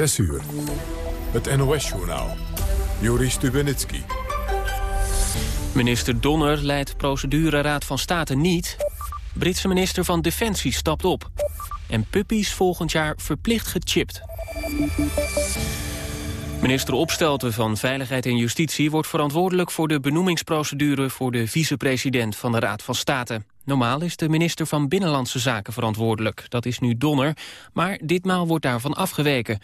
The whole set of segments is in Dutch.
6 uur. Het NOS-journaal. Joris Stubenitski. Minister Donner leidt procedureraad van State niet. Britse minister van Defensie stapt op. En puppies volgend jaar verplicht gechipt. Minister Opstelten van Veiligheid en Justitie wordt verantwoordelijk voor de benoemingsprocedure voor de vicepresident van de Raad van State. Normaal is de minister van Binnenlandse Zaken verantwoordelijk. Dat is nu Donner, maar ditmaal wordt daarvan afgeweken.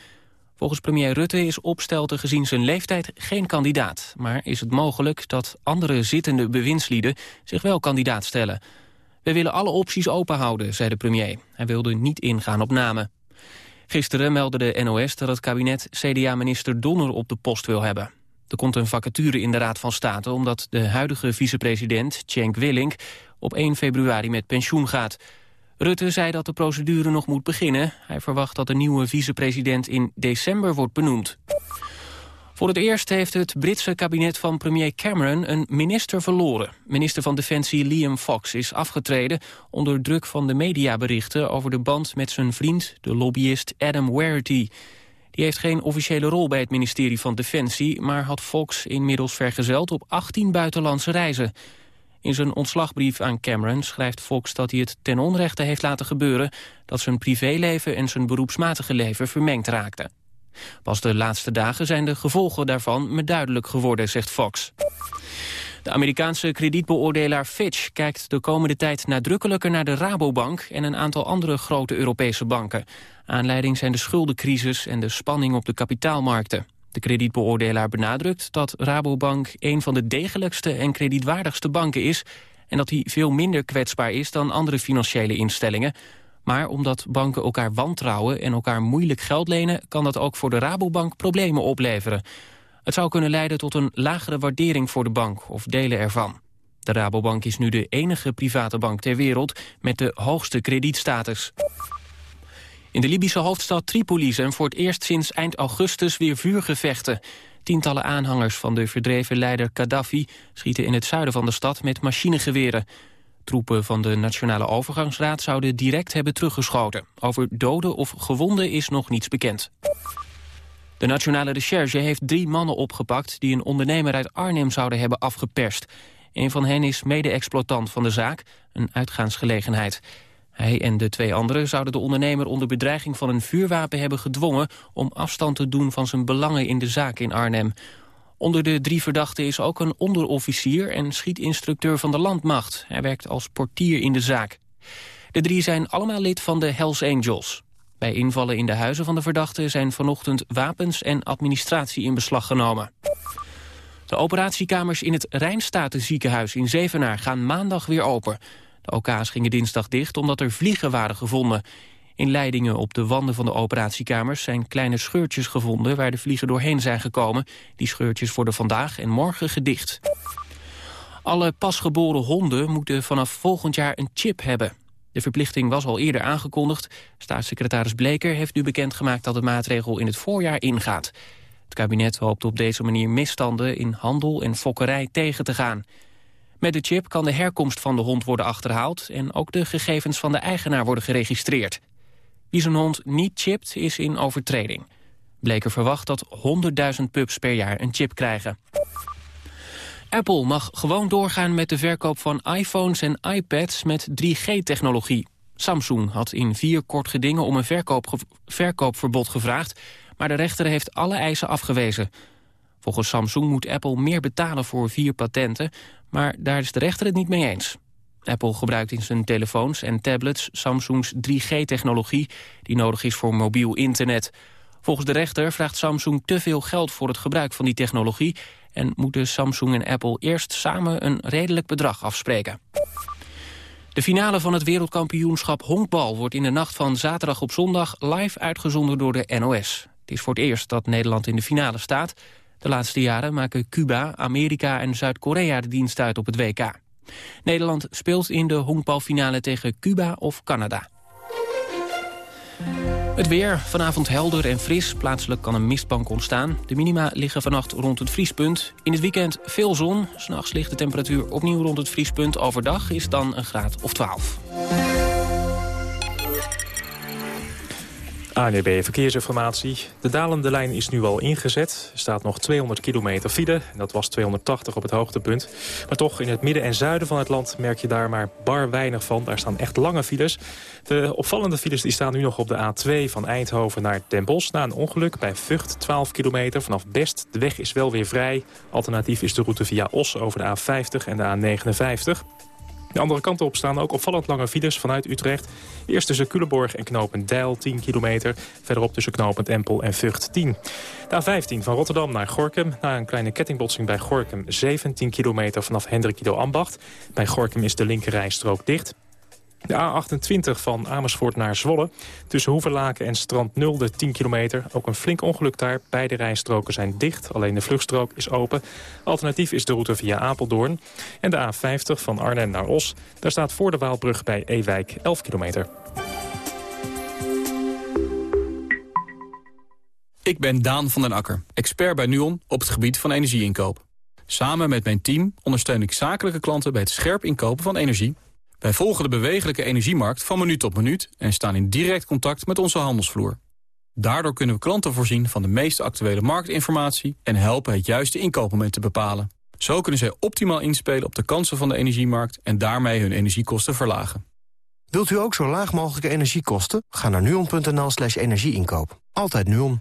Volgens premier Rutte is Opstelten gezien zijn leeftijd geen kandidaat. Maar is het mogelijk dat andere zittende bewindslieden zich wel kandidaat stellen. We willen alle opties openhouden, zei de premier. Hij wilde niet ingaan op namen. Gisteren meldde de NOS dat het kabinet CDA-minister Donner op de post wil hebben. Er komt een vacature in de Raad van State... omdat de huidige vicepresident, Cenk Willink, op 1 februari met pensioen gaat. Rutte zei dat de procedure nog moet beginnen. Hij verwacht dat de nieuwe vicepresident in december wordt benoemd. Voor het eerst heeft het Britse kabinet van premier Cameron een minister verloren. Minister van Defensie Liam Fox is afgetreden onder druk van de mediaberichten over de band met zijn vriend, de lobbyist Adam Warity. Die heeft geen officiële rol bij het ministerie van Defensie, maar had Fox inmiddels vergezeld op 18 buitenlandse reizen. In zijn ontslagbrief aan Cameron schrijft Fox dat hij het ten onrechte heeft laten gebeuren... dat zijn privéleven en zijn beroepsmatige leven vermengd raakten. Pas de laatste dagen zijn de gevolgen daarvan me duidelijk geworden, zegt Fox. De Amerikaanse kredietbeoordelaar Fitch kijkt de komende tijd nadrukkelijker naar de Rabobank en een aantal andere grote Europese banken. Aanleiding zijn de schuldencrisis en de spanning op de kapitaalmarkten. De kredietbeoordelaar benadrukt dat Rabobank een van de degelijkste en kredietwaardigste banken is en dat hij veel minder kwetsbaar is dan andere financiële instellingen. Maar omdat banken elkaar wantrouwen en elkaar moeilijk geld lenen... kan dat ook voor de Rabobank problemen opleveren. Het zou kunnen leiden tot een lagere waardering voor de bank of delen ervan. De Rabobank is nu de enige private bank ter wereld met de hoogste kredietstatus. In de Libische hoofdstad Tripoli zijn voor het eerst sinds eind augustus weer vuurgevechten. Tientallen aanhangers van de verdreven leider Gaddafi schieten in het zuiden van de stad met machinegeweren. Troepen van de Nationale Overgangsraad zouden direct hebben teruggeschoten. Over doden of gewonden is nog niets bekend. De Nationale Recherche heeft drie mannen opgepakt... die een ondernemer uit Arnhem zouden hebben afgeperst. Een van hen is mede-exploitant van de zaak, een uitgaansgelegenheid. Hij en de twee anderen zouden de ondernemer onder bedreiging van een vuurwapen hebben gedwongen... om afstand te doen van zijn belangen in de zaak in Arnhem. Onder de drie verdachten is ook een onderofficier en schietinstructeur van de landmacht. Hij werkt als portier in de zaak. De drie zijn allemaal lid van de Hells Angels. Bij invallen in de huizen van de verdachten zijn vanochtend wapens en administratie in beslag genomen. De operatiekamers in het Rijnstatenziekenhuis in Zevenaar gaan maandag weer open. De OK's gingen dinsdag dicht omdat er vliegen waren gevonden. In leidingen op de wanden van de operatiekamers zijn kleine scheurtjes gevonden waar de vliegen doorheen zijn gekomen. Die scheurtjes worden vandaag en morgen gedicht. Alle pasgeboren honden moeten vanaf volgend jaar een chip hebben. De verplichting was al eerder aangekondigd. Staatssecretaris Bleker heeft nu bekendgemaakt dat de maatregel in het voorjaar ingaat. Het kabinet hoopt op deze manier misstanden in handel en fokkerij tegen te gaan. Met de chip kan de herkomst van de hond worden achterhaald... en ook de gegevens van de eigenaar worden geregistreerd. Wie zijn hond niet chipt, is in overtreding. Bleker verwacht dat 100.000 pups per jaar een chip krijgen. Apple mag gewoon doorgaan met de verkoop van iPhones en iPads met 3G-technologie. Samsung had in vier kort gedingen om een verkoopverbod gevraagd... maar de rechter heeft alle eisen afgewezen. Volgens Samsung moet Apple meer betalen voor vier patenten... maar daar is de rechter het niet mee eens. Apple gebruikt in zijn telefoons en tablets Samsungs 3G-technologie... die nodig is voor mobiel internet. Volgens de rechter vraagt Samsung te veel geld voor het gebruik van die technologie... en moeten Samsung en Apple eerst samen een redelijk bedrag afspreken. De finale van het wereldkampioenschap honkbal wordt in de nacht van zaterdag op zondag live uitgezonden door de NOS. Het is voor het eerst dat Nederland in de finale staat. De laatste jaren maken Cuba, Amerika en Zuid-Korea de dienst uit op het WK. Nederland speelt in de honkbalfinale tegen Cuba of Canada. Het weer, vanavond helder en fris. Plaatselijk kan een mistbank ontstaan. De minima liggen vannacht rond het vriespunt. In het weekend veel zon. S'nachts ligt de temperatuur opnieuw rond het vriespunt. Overdag is dan een graad of 12. ANB Verkeersinformatie. De dalende lijn is nu al ingezet. Er staat nog 200 kilometer file. Dat was 280 op het hoogtepunt. Maar toch, in het midden en zuiden van het land merk je daar maar bar weinig van. Daar staan echt lange files. De opvallende files die staan nu nog op de A2 van Eindhoven naar Den Bosch... na een ongeluk bij Vught, 12 kilometer vanaf Best. De weg is wel weer vrij. Alternatief is de route via Os over de A50 en de A59. De andere kant op staan ook opvallend lange files vanuit Utrecht. Eerst tussen Culemborg en knooppunt Deil 10 kilometer. Verderop tussen knooppunt Empel en Vught 10. De A15 van Rotterdam naar Gorkum. Na een kleine kettingbotsing bij Gorkum 17 kilometer vanaf Hendrikido Ambacht. Bij Gorkum is de linkerrijstrook dicht. De A28 van Amersfoort naar Zwolle. Tussen Hoeverlaken en Strand Nulde 10 kilometer. Ook een flink ongeluk daar. Beide rijstroken zijn dicht. Alleen de vluchtstrook is open. Alternatief is de route via Apeldoorn. En de A50 van Arnhem naar Os. Daar staat voor de Waalbrug bij Ewijk 11 kilometer. Ik ben Daan van den Akker, expert bij NUON op het gebied van energieinkoop. Samen met mijn team ondersteun ik zakelijke klanten bij het scherp inkopen van energie wij volgen de bewegelijke energiemarkt van minuut tot minuut... en staan in direct contact met onze handelsvloer. Daardoor kunnen we klanten voorzien van de meest actuele marktinformatie... en helpen het juiste inkoopmoment te bepalen. Zo kunnen zij optimaal inspelen op de kansen van de energiemarkt... en daarmee hun energiekosten verlagen. Wilt u ook zo laag mogelijke energiekosten? Ga naar nuon.nl slash energieinkoop. Altijd Nuon.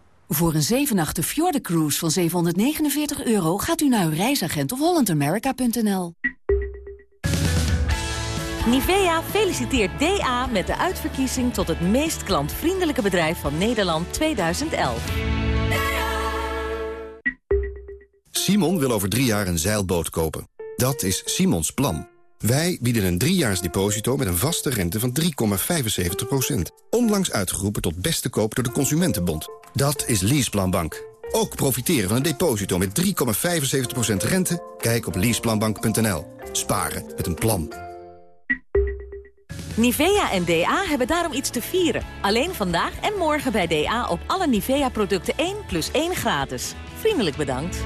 Voor een 7 nachten Cruise van 749 euro gaat u naar uw reisagent of hollandamerica.nl. Nivea feliciteert DA met de uitverkiezing tot het meest klantvriendelijke bedrijf van Nederland 2011. Simon wil over drie jaar een zeilboot kopen. Dat is Simons plan. Wij bieden een driejaars deposito met een vaste rente van 3,75%. Onlangs uitgeroepen tot beste koop door de Consumentenbond. Dat is Leaseplanbank. Ook profiteren van een deposito met 3,75% rente? Kijk op leaseplanbank.nl. Sparen met een plan. Nivea en DA hebben daarom iets te vieren. Alleen vandaag en morgen bij DA op alle Nivea-producten 1 plus 1 gratis. Vriendelijk bedankt.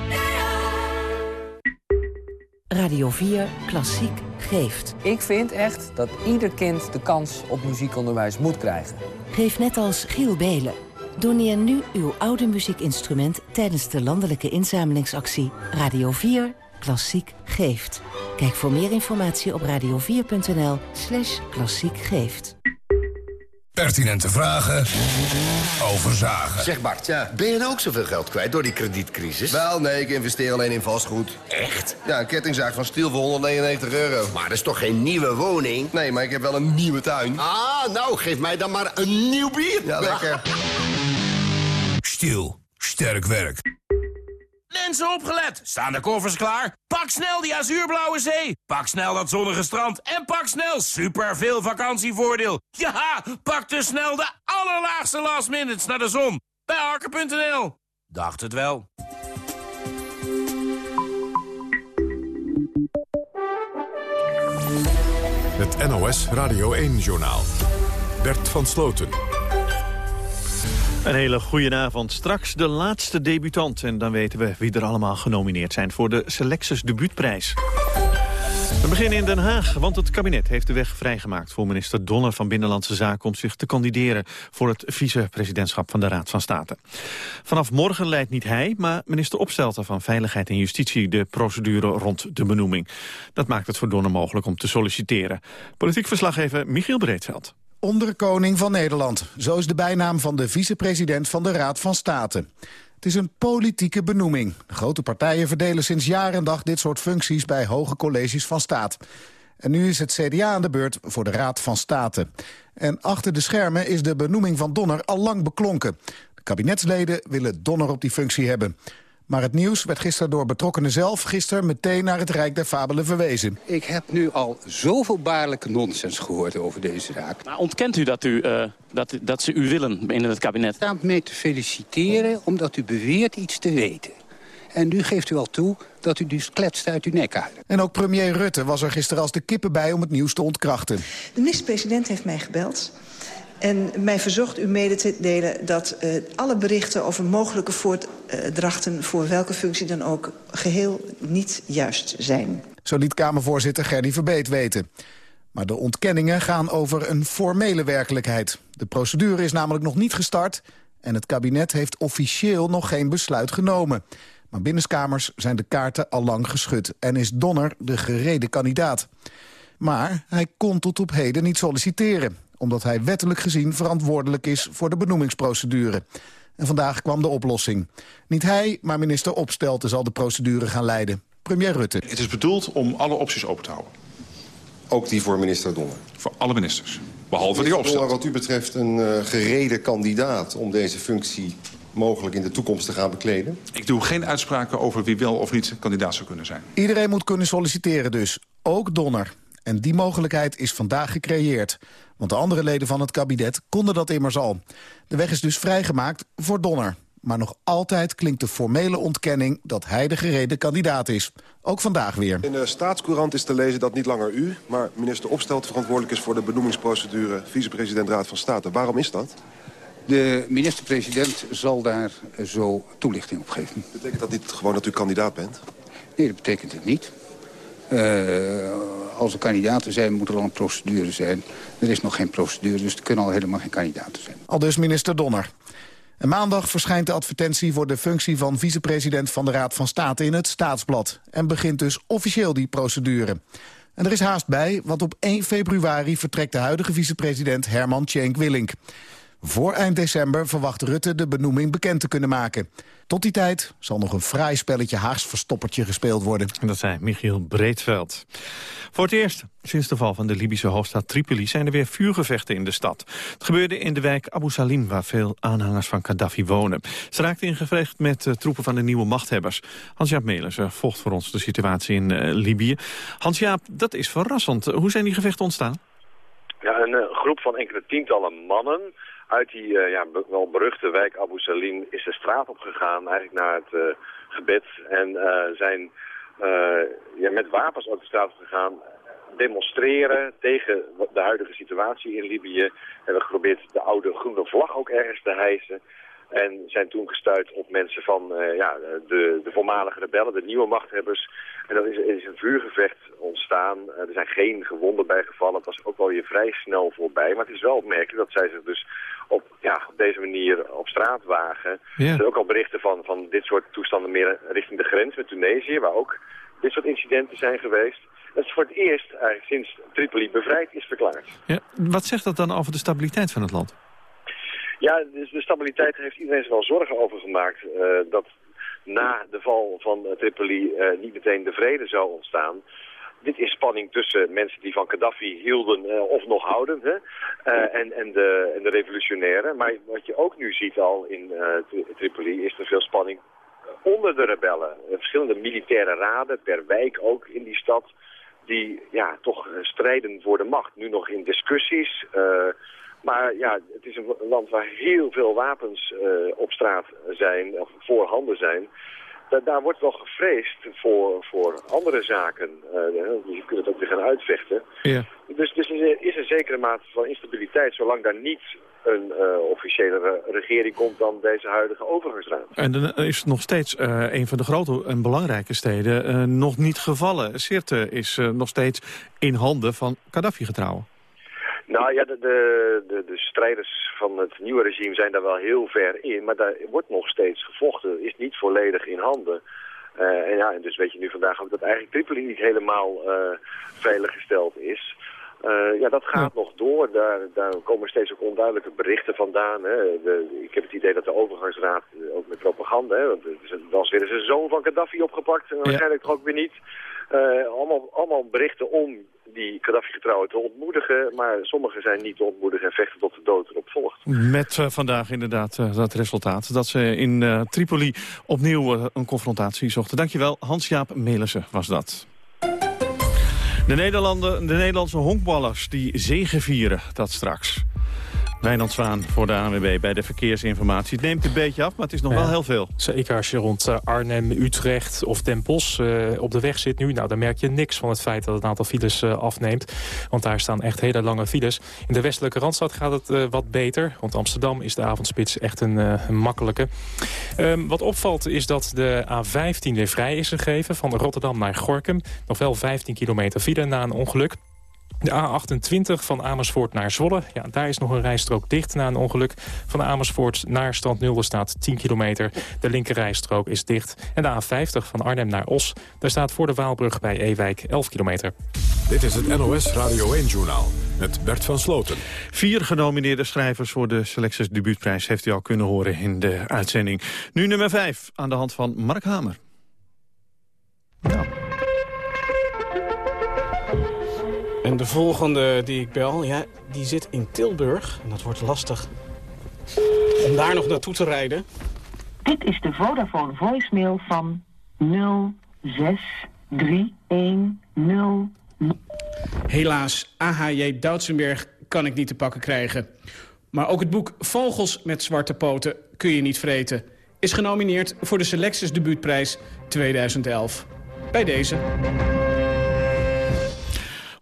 Radio 4 Klassiek geeft. Ik vind echt dat ieder kind de kans op muziekonderwijs moet krijgen. Geef net als Giel Belen Doneer nu uw oude muziekinstrument tijdens de landelijke inzamelingsactie Radio 4 Klassiek Geeft. Kijk voor meer informatie op radio4.nl slash klassiek geeft. Pertinente vragen over zagen. Zeg Bart, ja, ben je nou ook zoveel geld kwijt door die kredietcrisis? Wel, nee, ik investeer alleen in vastgoed. Echt? Ja, een kettingzaak van Stiel voor 199 euro. Maar dat is toch geen nieuwe woning? Nee, maar ik heb wel een nieuwe tuin. Ah, nou, geef mij dan maar een nieuw bier. Ja, lekker. Stiel, sterk werk. Mensen opgelet! Staan de koffers klaar? Pak snel die azuurblauwe zee! Pak snel dat zonnige strand! En pak snel super veel vakantievoordeel! Ja, pak dus snel de allerlaagste last minutes naar de zon! Bij Harker.nl. Dacht het wel. Het NOS Radio 1-journaal. Bert van Sloten. Een hele goede avond. Straks de laatste debutant. En dan weten we wie er allemaal genomineerd zijn voor de Selectus Debuutprijs. We beginnen in Den Haag, want het kabinet heeft de weg vrijgemaakt... voor minister Donner van Binnenlandse Zaken om zich te kandideren... voor het vice-presidentschap van de Raad van State. Vanaf morgen leidt niet hij, maar minister Opstelten van Veiligheid en Justitie... de procedure rond de benoeming. Dat maakt het voor Donner mogelijk om te solliciteren. Politiek verslaggever Michiel Breedveld. Onderkoning van Nederland. Zo is de bijnaam van de vicepresident van de Raad van State. Het is een politieke benoeming. De grote partijen verdelen sinds jaar en dag dit soort functies bij hoge colleges van staat. En nu is het CDA aan de beurt voor de Raad van State. En achter de schermen is de benoeming van Donner al lang beklonken. De kabinetsleden willen Donner op die functie hebben. Maar het nieuws werd gisteren door betrokkenen zelf gisteren meteen naar het Rijk der Fabelen verwezen. Ik heb nu al zoveel baarlijke nonsens gehoord over deze zaak. Maar ontkent u dat, u, uh, dat, dat ze u willen in het kabinet? Ik sta mee te feliciteren omdat u beweert iets te weten. En nu geeft u al toe dat u dus kletst uit uw nek uit. En ook premier Rutte was er gisteren als de kippen bij om het nieuws te ontkrachten. De minister-president heeft mij gebeld en mij verzocht u mede te delen dat uh, alle berichten over mogelijke voordrachten... voor welke functie dan ook geheel niet juist zijn. Zo liet Kamervoorzitter Gerdy Verbeet weten. Maar de ontkenningen gaan over een formele werkelijkheid. De procedure is namelijk nog niet gestart... en het kabinet heeft officieel nog geen besluit genomen. Maar binnenskamers zijn de kaarten al lang geschud... en is Donner de gereden kandidaat. Maar hij kon tot op heden niet solliciteren omdat hij wettelijk gezien verantwoordelijk is voor de benoemingsprocedure. En vandaag kwam de oplossing. Niet hij, maar minister Opstelten zal de procedure gaan leiden. Premier Rutte. Het is bedoeld om alle opties open te houden. Ook die voor minister Donner? Voor alle ministers, behalve die Opstelten. wat u betreft een uh, gereden kandidaat om deze functie mogelijk in de toekomst te gaan bekleden? Ik doe geen uitspraken over wie wel of niet kandidaat zou kunnen zijn. Iedereen moet kunnen solliciteren dus, ook Donner. En die mogelijkheid is vandaag gecreëerd. Want de andere leden van het kabinet konden dat immers al. De weg is dus vrijgemaakt voor Donner. Maar nog altijd klinkt de formele ontkenning dat hij de gereden kandidaat is. Ook vandaag weer. In de staatscourant is te lezen dat niet langer u, maar minister Opstelt verantwoordelijk is voor de benoemingsprocedure vicepresident Raad van State. Waarom is dat? De minister-president zal daar zo toelichting op geven. Betekent dat niet gewoon dat u kandidaat bent? Nee, dat betekent het niet. Uh, als er kandidaten zijn, moet er al een procedure zijn. Er is nog geen procedure, dus er kunnen al helemaal geen kandidaten zijn. Al dus minister Donner. En maandag verschijnt de advertentie voor de functie van vicepresident van de Raad van State in het Staatsblad. En begint dus officieel die procedure. En er is haast bij, want op 1 februari vertrekt de huidige vicepresident Herman Tjenk Willink. Voor eind december verwacht Rutte de benoeming bekend te kunnen maken. Tot die tijd zal nog een fraai spelletje Haags verstoppertje gespeeld worden. En dat zei Michiel Breedveld. Voor het eerst sinds de val van de Libische hoofdstad Tripoli... zijn er weer vuurgevechten in de stad. Het gebeurde in de wijk Abu Salim, waar veel aanhangers van Gaddafi wonen. Ze raakten in gevecht met uh, troepen van de nieuwe machthebbers. Hans-Jaap Melers uh, volgt voor ons de situatie in uh, Libië. Hans-Jaap, dat is verrassend. Hoe zijn die gevechten ontstaan? Ja, een groep van enkele tientallen mannen uit die uh, ja, wel beruchte wijk Abu Salim is de straat op gegaan, eigenlijk naar het uh, gebed. En uh, zijn ja, met wapens ook de straat op gegaan demonstreren tegen de huidige situatie in Libië. Hebben geprobeerd de oude groene vlag ook ergens te hijsen. En zijn toen gestuurd op mensen van uh, ja, de, de voormalige rebellen, de nieuwe machthebbers. En dan is, is een vuurgevecht ontstaan. Uh, er zijn geen gewonden bijgevallen. Het was ook wel weer vrij snel voorbij. Maar het is wel opmerkelijk dat zij zich dus op, ja, op deze manier op straat wagen. Er zijn ook al berichten van, van dit soort toestanden meer richting de grens met Tunesië, waar ook dit soort incidenten zijn geweest. Dat is voor het eerst eigenlijk sinds Tripoli bevrijd is verklaard. Ja, wat zegt dat dan over de stabiliteit van het land? Ja, dus de stabiliteit heeft iedereen zich wel zorgen over gemaakt. Uh, dat na de val van Tripoli uh, niet meteen de vrede zou ontstaan dit is spanning tussen mensen die van Gaddafi hielden of nog houden hè, en, en, de, en de revolutionairen. Maar wat je ook nu ziet al in uh, Tripoli is er veel spanning onder de rebellen. verschillende militaire raden per wijk ook in die stad die ja, toch strijden voor de macht. Nu nog in discussies. Maar ja, het is een land waar heel veel wapens op straat zijn, of voorhanden zijn da daar wordt wel gevreesd voor, voor andere zaken. Uh, je kunt het ook weer gaan uitvechten. Ja. Dus, dus er is een zekere mate van instabiliteit, zolang daar niet een uh, officiële regering komt dan deze huidige overgangsraad. En dan is nog steeds uh, een van de grote en belangrijke steden nog niet gevallen. Sirte is nog steeds in handen van Gaddafi getrouwen. Nou ja, de, de, de, strijders van het nieuwe regime zijn daar wel heel ver in. Maar daar wordt nog steeds gevochten. Is niet volledig in handen. Uh, en ja, en dus weet je nu vandaag ook dat eigenlijk Tripoli niet helemaal uh, veiliggesteld is. Uh, ja, dat gaat ja. nog door. Daar, daar komen steeds ook onduidelijke berichten vandaan. Hè. De, ik heb het idee dat de overgangsraad, ook met propaganda, hè, want er was weer eens een zoon van Gaddafi opgepakt. En waarschijnlijk toch ook weer niet. Uh, allemaal, allemaal berichten om die Gaddafi-getrouwen te ontmoedigen. Maar sommigen zijn niet te ontmoedigen en vechten tot de dood erop volgt. Met uh, vandaag inderdaad uh, dat resultaat. Dat ze in Tripoli opnieuw een confrontatie zochten. Dankjewel, Hans-Jaap Melissen was dat. De, Nederlanden, de Nederlandse honkballers die zegevieren, dat straks. Wijnand Zwaan voor de ANWB bij de verkeersinformatie. Het neemt een beetje af, maar het is nog wel heel veel. Zeker als je rond eh, Arnhem, Utrecht of Den Bosch uh, op de weg zit nu... nou, dan merk je niks van het feit dat het aantal files uh, afneemt. Want daar staan echt hele lange files. In de westelijke Randstad gaat het wat beter. Want Amsterdam is de avondspits echt een, een makkelijke. Um, wat opvalt is dat de A15 weer vrij is gegeven... van Rotterdam naar Gorkum. Nog wel 15 kilometer file na een ongeluk. De A28 van Amersfoort naar Zwolle. Ja, daar is nog een rijstrook dicht na een ongeluk. Van Amersfoort naar Strand Nulde staat 10 kilometer. De linkerrijstrook is dicht. En de A50 van Arnhem naar Os. Daar staat voor de Waalbrug bij Ewijk 11 kilometer. Dit is het NOS Radio 1-journaal met Bert van Sloten. Vier genomineerde schrijvers voor de Selectus Debuutprijs... heeft u al kunnen horen in de uitzending. Nu nummer 5 aan de hand van Mark Hamer. Ja. En de volgende die ik bel, ja, die zit in Tilburg. En dat wordt lastig om daar nog naartoe te rijden. Dit is de Vodafone voicemail van 06310. Helaas, AHJ Doutsenberg kan ik niet te pakken krijgen. Maar ook het boek Vogels met zwarte poten kun je niet vreten... is genomineerd voor de Selectus Debuutprijs 2011. Bij deze.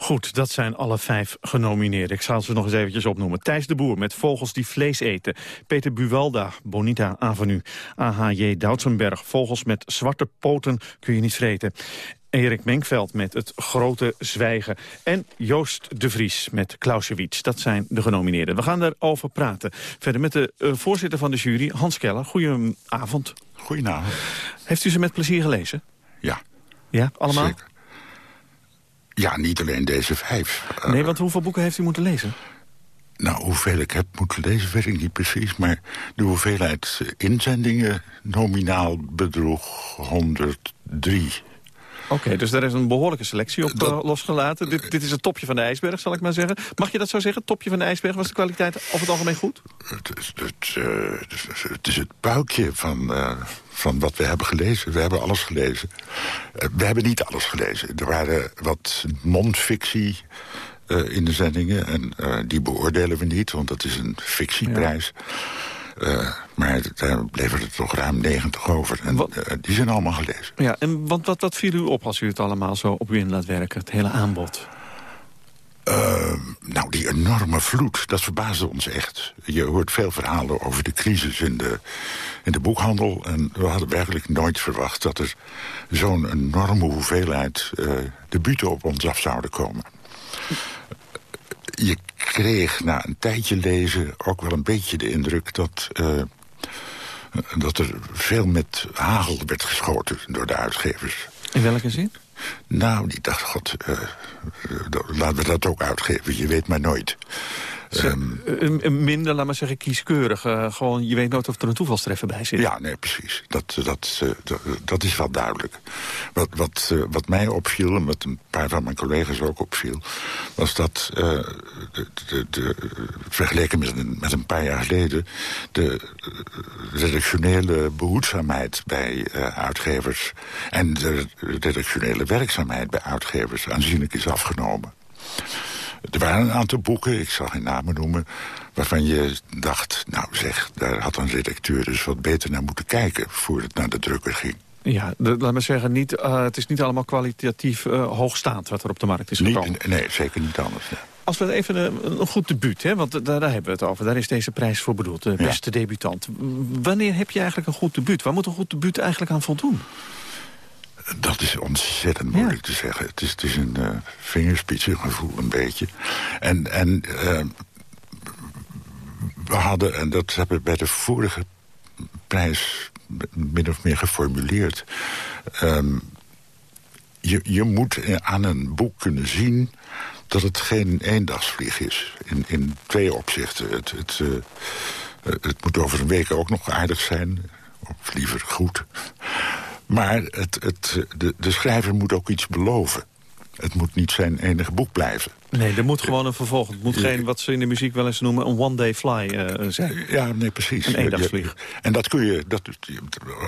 Goed, dat zijn alle vijf genomineerden. Ik zal ze nog eens eventjes opnoemen. Thijs de Boer met Vogels die vlees eten. Peter Buwalda, Bonita Avenue. AHJ Doutsenberg, Vogels met zwarte poten kun je niet vreten. Erik Menkveld met Het Grote Zwijgen. En Joost de Vries met Clausewitz. Dat zijn de genomineerden. We gaan daarover praten. Verder met de uh, voorzitter van de jury, Hans Keller. Goedenavond. Goedenavond. Heeft u ze met plezier gelezen? Ja. Ja, allemaal? Zeker. Ja, niet alleen deze vijf. Nee, want hoeveel boeken heeft u moeten lezen? Nou, hoeveel ik heb moeten lezen, weet ik niet precies. Maar de hoeveelheid inzendingen nominaal bedroeg 103. Oké, okay, dus daar is een behoorlijke selectie op dat, uh, losgelaten. Dit, dit, is het topje van de ijsberg, zal ik maar zeggen. Mag je dat zo zeggen? Topje van de ijsberg, was de kwaliteit over het algemeen goed? Het, het, uh, het is het buikje van, uh, van wat we hebben gelezen. We hebben alles gelezen. we hebben niet alles gelezen. Er waren wat non-fictie in de zendingen. En die beoordelen we niet, want dat is een fictieprijs. Ja. Uh, maar daar bleven er toch ruim 90 over. En uh, die zijn allemaal gelezen. Ja, en wat, wat, wat viel u op als u het allemaal zo op u in laat werken? Het hele aanbod. Uh, nou, die enorme vloed, dat verbaasde ons echt. Je hoort veel verhalen over de crisis in de, in de boekhandel. En we hadden werkelijk nooit verwacht dat er zo'n enorme hoeveelheid uh, debuten op ons af zouden komen. Je kreeg na een tijdje lezen ook wel een beetje de indruk dat... Uh, dat er veel met hagel werd geschoten door de uitgevers. In welke zin? Nou, die dacht, god, uh, laten we dat ook uitgeven. Je weet maar nooit. Um, minder, laat maar zeggen, kieskeurig. Uh, gewoon, je weet nooit of er een toevalstreffer bij zit. Ja, nee, precies. Dat, dat, uh, dat, dat, is wel duidelijk. Wat, wat, uh, wat mij opviel, en wat een paar van mijn collega's ook opviel... was dat, de, de, de, vergeleken met een, met een paar jaar geleden... de redactionele behoedzaamheid bij uitgevers... en de redactionele werkzaamheid bij uitgevers aanzienlijk is afgenomen. Er waren een aantal boeken, ik zal geen namen noemen... waarvan je dacht, nou zeg, daar had een redacteur dus wat beter naar moeten kijken... voordat het naar de drukker ging. Ja, de, laat maar zeggen, niet, uh, het is niet allemaal kwalitatief uh, hoogstaand... wat er op de markt is gekomen. Niet, nee, zeker niet anders. Ja. Als we even een, een goed debuut, hè, want daar, daar, hebben we het over. Daar is deze prijs voor bedoeld, de beste ja. debutant. Wanneer heb je eigenlijk een goed debuut? Waar moet een goed debuut eigenlijk aan voldoen? Dat is ontzettend moeilijk ja. te zeggen. Het is, het is een uh, vingerspitsengevoel een beetje. En, en uh, we hadden, en dat hebben we bij de vorige prijs min of meer geformuleerd... Um, je, je moet aan een boek kunnen zien dat het geen eendagsvlieg is. In, in twee opzichten. Het, het, uh, het moet over een week ook nog aardig zijn. Of liever goed. Maar het, het, de, de schrijver moet ook iets beloven. Het moet niet zijn enige boek blijven. Nee, er moet gewoon een vervolg. Het moet geen, wat ze in de muziek wel eens noemen, een one-day fly uh, zijn. Ja, nee, precies. Een eendagsvlieg. En dat kun je, dat,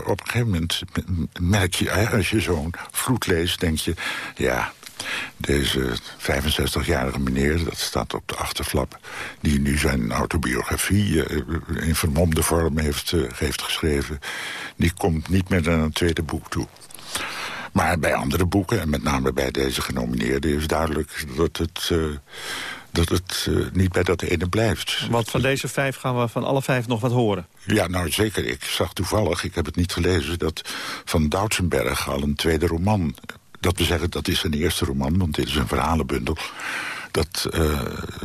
op een gegeven moment merk je, als je zo'n vloed leest, denk je... ja, deze 65-jarige meneer, dat staat op de achterflap... die nu zijn autobiografie eh, in vermomde vorm heeft, eh, heeft geschreven... die komt niet meer naar een tweede boek toe. Maar bij andere boeken, en met name bij deze genomineerde... is duidelijk dat het, uh, dat het uh, niet bij dat ene blijft. Want van deze vijf gaan we van alle vijf nog wat horen. Ja, nou zeker. Ik zag toevallig, ik heb het niet gelezen... dat Van Doutsenberg al een tweede roman... dat we zeggen, dat is zijn eerste roman, want dit is een verhalenbundel... dat uh,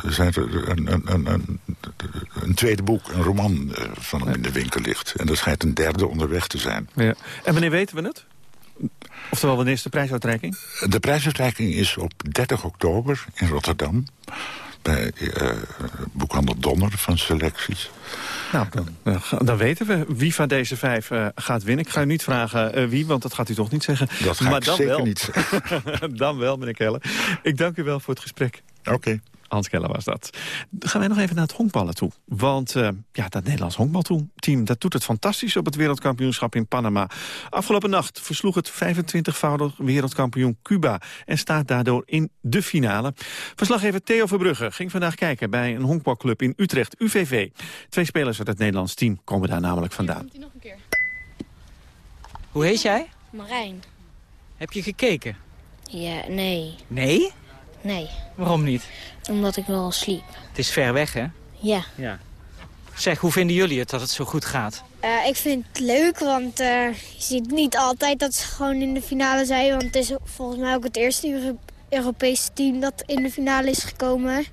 zijn er een, een, een, een, een tweede boek, een roman van hem in de winkel ligt. En er schijnt een derde onderweg te zijn. Ja. En wanneer weten we het? Oftewel, wanneer is de prijsuitreiking? De prijsuitreiking is op 30 oktober in Rotterdam. Bij uh, boekhandel Donner van Selecties. Nou, dan, dan, weten we wie van deze vijf uh, gaat winnen. Ik ga u niet vragen uh, wie, want dat gaat u toch niet zeggen. Dat ga maar ik dan zeker wel. niet zeggen. dan wel, meneer Keller. Ik dank u wel voor het gesprek. Oké. Okay. Hans Keller was dat. Dan gaan wij nog even naar het honkballen toe. Want uh, ja, dat Nederlands honkbalteam dat doet het fantastisch op het wereldkampioenschap in Panama. Afgelopen nacht versloeg het 25-voudig wereldkampioen Cuba... en staat daardoor in de finale. Verslaggever Theo Verbrugge ging vandaag kijken bij een honkbalclub in Utrecht, UVV. Twee spelers uit het Nederlands team komen daar namelijk vandaan. nog een keer. Hoe heet jij? Marijn. Heb je gekeken? Ja, nee. Nee? Nee. Waarom niet? Omdat ik wel sliep. Het is ver weg, hè? Ja. ja. Zeg, hoe vinden jullie het dat het zo goed gaat? Uh, ik vind het leuk, want uh, je ziet niet altijd dat ze gewoon in de finale zijn. Want het is volgens mij ook het eerste Euro Europese team dat in de finale is gekomen.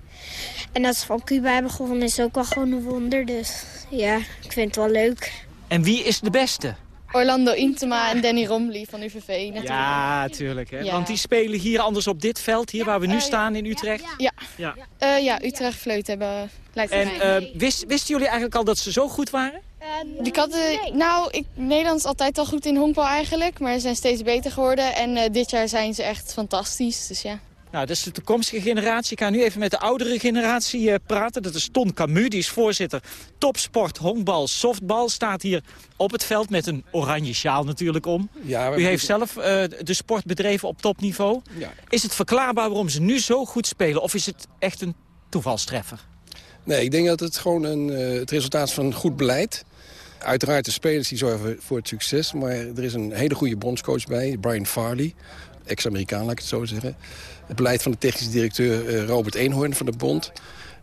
En dat ze van Cuba hebben gewonnen is ook wel gewoon een wonder. Dus ja, ik vind het wel leuk. En wie is de beste? Orlando Intema en Danny Romley van UVV natuurlijk. Ja, natuurlijk. Hè? Ja. Want die spelen hier anders op dit veld, hier waar we nu Uh, staan in Utrecht. Ja, ja. Uh, ja Utrecht Vleut hebben lijkt En uh, wist, wisten jullie eigenlijk al dat ze zo goed waren? Die hadden, nou, ik, Nederland is altijd al goed in honkbal eigenlijk, maar ze zijn steeds beter geworden. En uh, dit jaar zijn ze echt fantastisch, dus ja. Nou, dat is de toekomstige generatie. Ik ga nu even met de oudere generatie uh, praten. Dat is Ton Camus, die is voorzitter topsport, honkbal, softbal. Staat hier op het veld met een oranje sjaal natuurlijk om. Ja, U heeft zelf uh, de sport bedreven op topniveau. Ja. Is het verklaarbaar waarom ze nu zo goed spelen? Of is het echt een toevalstreffer? Nee, ik denk dat het gewoon een, uh, het resultaat is van goed beleid. Uiteraard de spelers die zorgen voor het succes. Maar er is een hele goede bondscoach bij, Brian Farley. Ex-Amerikaan, laat ik het zo zeggen. Het beleid van de technische directeur uh, Robert Eenhoorn van de bond...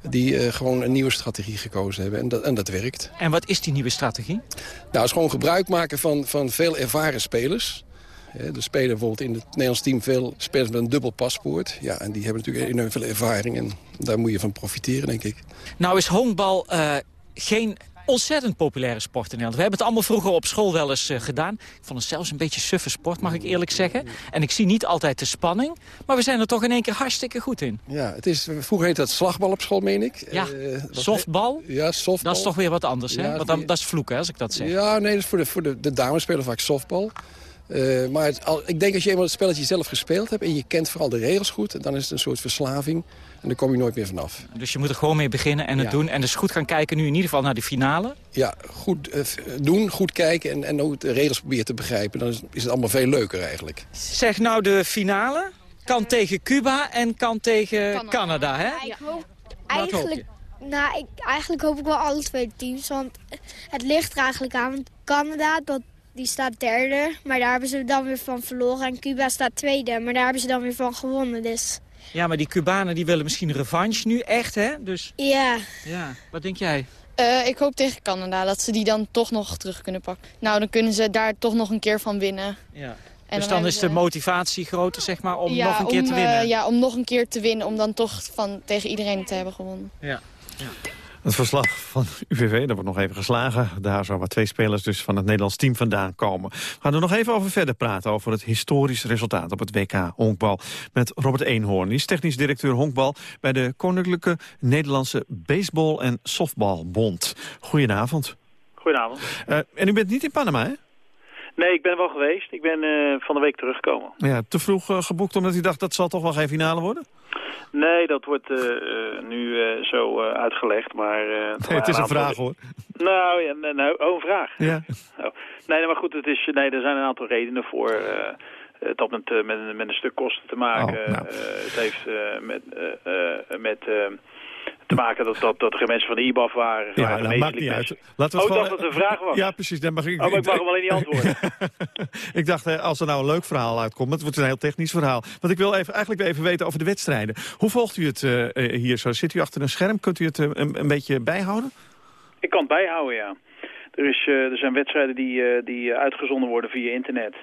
die uh, gewoon een nieuwe strategie gekozen hebben. En dat, en dat werkt. En wat is die nieuwe strategie? Nou, het is gewoon gebruik maken van, van veel ervaren spelers. Er spelen bijvoorbeeld in het Nederlands team veel spelers met een dubbel paspoort. Ja, en die hebben natuurlijk enorm veel ervaring. En daar moet je van profiteren, denk ik. Nou is honkbal uh, geen ontzettend populaire sport in Nederland. We hebben het allemaal vroeger op school wel eens uh, gedaan. Ik vond het zelfs een beetje suffe sport, mag ik eerlijk zeggen. En ik zie niet altijd de spanning. Maar we zijn er toch in één keer hartstikke goed in. Ja, het is, vroeger heette dat slagbal op school, meen ik. Ja, uh, softbal. Ja, softbal. Dat is toch weer wat anders, hè? Ja, Want dan, dat is vloeken, als ik dat zeg. Ja, nee, dat is voor de, voor de, de dames spelen vaak softbal. Uh, maar het, al, ik denk als je eenmaal het spelletje zelf gespeeld hebt... en je kent vooral de regels goed... dan is het een soort verslaving en daar kom je nooit meer vanaf. Dus je moet er gewoon mee beginnen en het Ja. doen. En dus goed gaan kijken nu in ieder geval naar de finale. Ja, goed uh, doen, goed kijken en, en ook de regels proberen te begrijpen. Dan is, is het allemaal veel leuker eigenlijk. Zeg nou de finale. Kan tegen Cuba en kan tegen Canada, Canada hè? Ik hoop Wat hoop eigenlijk, nou, ik, eigenlijk hoop ik wel alle twee teams. Want het ligt er eigenlijk aan. Want Canada, dat, die staat derde. Maar daar hebben ze dan weer van verloren. En Cuba staat tweede. Maar daar hebben ze dan weer van gewonnen. Dus Ja, maar die Cubanen die willen misschien revanche nu echt, hè? Dus ja. ja, wat denk jij? Uh, ik hoop tegen Canada dat ze die dan toch nog terug kunnen pakken. Nou, dan kunnen ze daar toch nog een keer van winnen. Ja. En dus dan, is de motivatie groter, zeg maar, om Ja, nog een keer om, te eh, winnen. ja, om nog een keer te winnen. Om dan toch van, tegen iedereen te hebben gewonnen. Ja. Het verslag van UVV, daar wordt nog even geslagen. Daar zo waar twee spelers dus van het Nederlands team vandaan komen. We gaan er nog even over verder praten, over het historisch resultaat op het WK Honkbal. Met Robert Eenhoorn, die is technisch directeur Honkbal bij de Koninklijke Nederlandse Baseball- en Softbalbond. Goedenavond. Goedenavond. Uh, en u bent niet in Panama, hè? Nee, ik ben er wel geweest. Ik ben uh, van de week teruggekomen. Ja, te vroeg uh, geboekt omdat u dacht dat zal toch wel geen finale worden? Nee, dat wordt uh, nu zo uitgelegd, maar... nee, het is een vraag, hoor. Nou, ja, nou, oh, een vraag. Ja. Oh. Nee, maar goed, het is, nee, er zijn een aantal redenen voor. het had met, met, met een stuk kosten te maken. Oh, nou. het heeft met... met te maken dat, dat, dat er geen mensen van de IBAF waren. Ja, nou, maakt niet mensen. uit. Laten we oh, gewoon- dat het een vraag was. Ja, precies. Dan mag ik, Oh, maar ik mag hem alleen niet antwoorden. ik dacht, eh, als er nou een leuk verhaal uitkomt, het wordt een heel technisch verhaal. Want ik wil even, eigenlijk even weten over de wedstrijden. Hoe volgt u het eh, eh, hier zo? Zit u achter een scherm? Kunt u het een, een beetje bijhouden? Ik kan het bijhouden, ja. Er, is, er zijn wedstrijden die, die uitgezonden worden via internet.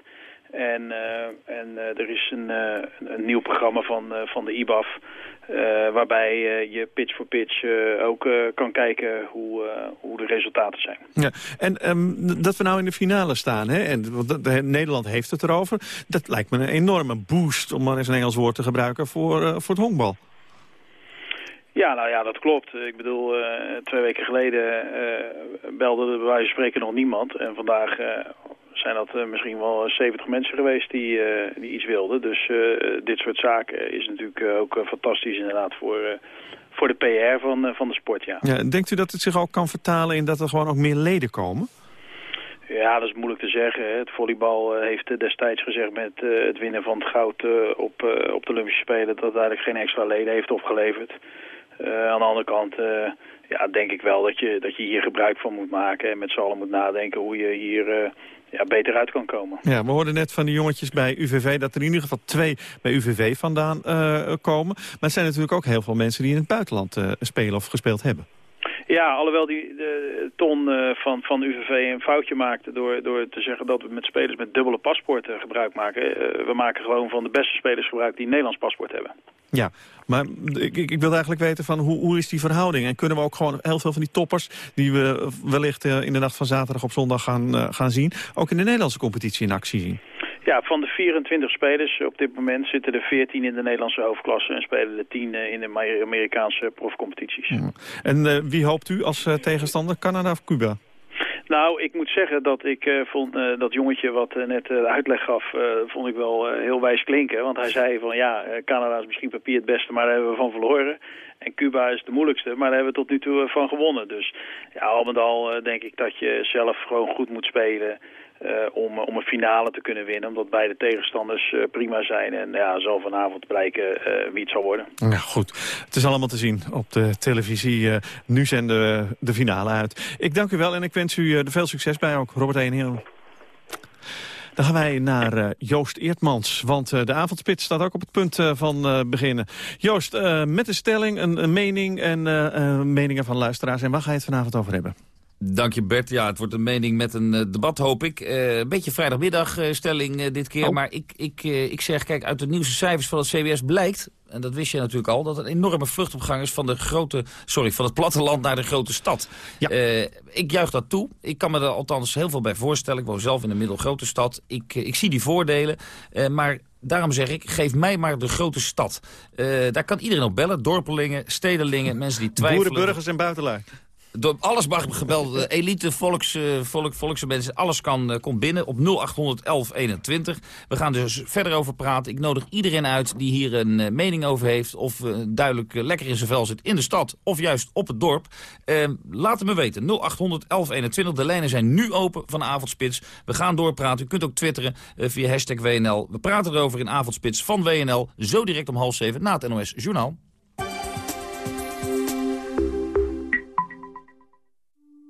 En, eh, en eh, er is een, eh, een- een nieuw programma van, van de IBAF... waarbij je pitch voor pitch ook kan kijken hoe, hoe de resultaten zijn. Ja. En ehm, dat we nou in de finale staan, hè? En, want dat- de- Nederland heeft het erover. Dat lijkt me een enorme boost, om maar eens een Engels woord te gebruiken, voor, voor het honkbal. Ja, nou ja, dat klopt. Ik bedoel, twee weken geleden belde er bij wijze van spreken nog niemand. En vandaag zijn dat eh, misschien wel 70 mensen geweest die, eh, die iets wilden. Dus eh, dit soort zaken is natuurlijk eh, ook eh, fantastisch inderdaad voor, eh, voor de PR van, eh, van de sport, ja. Ja, denkt u dat het zich ook kan vertalen in dat er gewoon ook meer leden komen? Ja, dat is moeilijk te zeggen. Het volleybal eh, heeft eh, destijds gezegd met eh, het winnen van het goud eh, op, eh, op de Olympische Spelen... dat het eigenlijk geen extra leden heeft opgeleverd. Eh, aan de andere kant eh, ja, denk ik wel dat je, dat je hier gebruik van moet maken... en met z'n allen moet nadenken hoe je hier eh, ja, beter uit kan komen. Ja, we hoorden net van de jongetjes bij UVV dat er in ieder geval twee bij UVV vandaan eh, komen. Maar er zijn natuurlijk ook heel veel mensen die in het buitenland eh, spelen of gespeeld hebben. Ja, alhoewel die de Ton eh, van, van UVV een foutje maakte door, door te zeggen dat we met spelers met dubbele paspoorten gebruik maken. Eh, we maken gewoon van de beste spelers gebruik die een Nederlands paspoort hebben. Ja, maar ik, ik, wil eigenlijk weten van hoe, hoe is die verhouding? En kunnen we ook gewoon heel veel van die toppers... die we wellicht eh, in de nacht van zaterdag op zondag gaan, gaan zien... ook in de Nederlandse competitie in actie zien? Ja, van de 24 spelers op dit moment zitten er 14 in de Nederlandse hoofdklasse en spelen er 10 in de Amer- Amerikaanse profcompetities. En eh, wie hoopt u als eh, tegenstander, Canada of Cuba? Nou, ik moet zeggen dat ik eh, vond eh, dat jongetje wat eh, net eh, de uitleg gaf, eh, vond ik wel eh, heel wijs klinken. Want hij zei van ja, eh, Canada is misschien papier het beste, maar daar hebben we van verloren. En Cuba is de moeilijkste, maar daar hebben we tot nu toe eh, van gewonnen. Dus ja, al met al eh, denk ik dat je zelf gewoon goed moet spelen eh, om, om een finale te kunnen winnen. Omdat beide tegenstanders eh, prima zijn. En ja, zal vanavond blijken eh, wie het zal worden. Goed. Het is allemaal te zien op de televisie. Nu zenden we de finale uit. Ik dank u wel en ik wens u er veel succes bij ook. Robert Eenheel. Dan gaan wij naar Joost Eertmans, want de avondspits staat ook op het punt van beginnen. Joost, met een stelling, een, een mening en meningen van luisteraars. En waar ga je het vanavond over hebben? Dank je Bert. Ja, het wordt een mening met een eh, debat, hoop ik. Eh, een beetje vrijdagmiddagstelling eh, dit keer. Oh. Maar ik, ik, ik zeg, kijk, uit de nieuwste cijfers van het CBS blijkt... en dat wist je natuurlijk al... dat er een enorme vluchtopgang is van, de grote, sorry, van het platteland naar de grote stad. Eh, ik juich dat toe. Ik kan me er althans heel veel bij voorstellen. Ik woon zelf in een middelgrote stad. Ik, ik zie die voordelen. Maar... Daarom zeg ik, geef mij maar de grote stad. Daar kan iedereen op bellen. Dorpelingen, stedelingen, mensen die twijfelen. Boeren, burgers en buitenlui. Door alles mag gebeld. Elite, volks, eh, volk, volkse mensen, alles kan, eh, komt binnen op 0800 1121. We gaan dus verder over praten. Ik nodig iedereen uit die hier een eh, mening over heeft... of duidelijk lekker in zijn vel zit in de stad of juist op het dorp. Laat het me weten. 0800 1121. De lijnen zijn nu open van Avondspits. We gaan doorpraten. U kunt ook twitteren via hashtag WNL. We praten erover in Avondspits van WNL. Zo direct om half zeven na het NOS Journaal.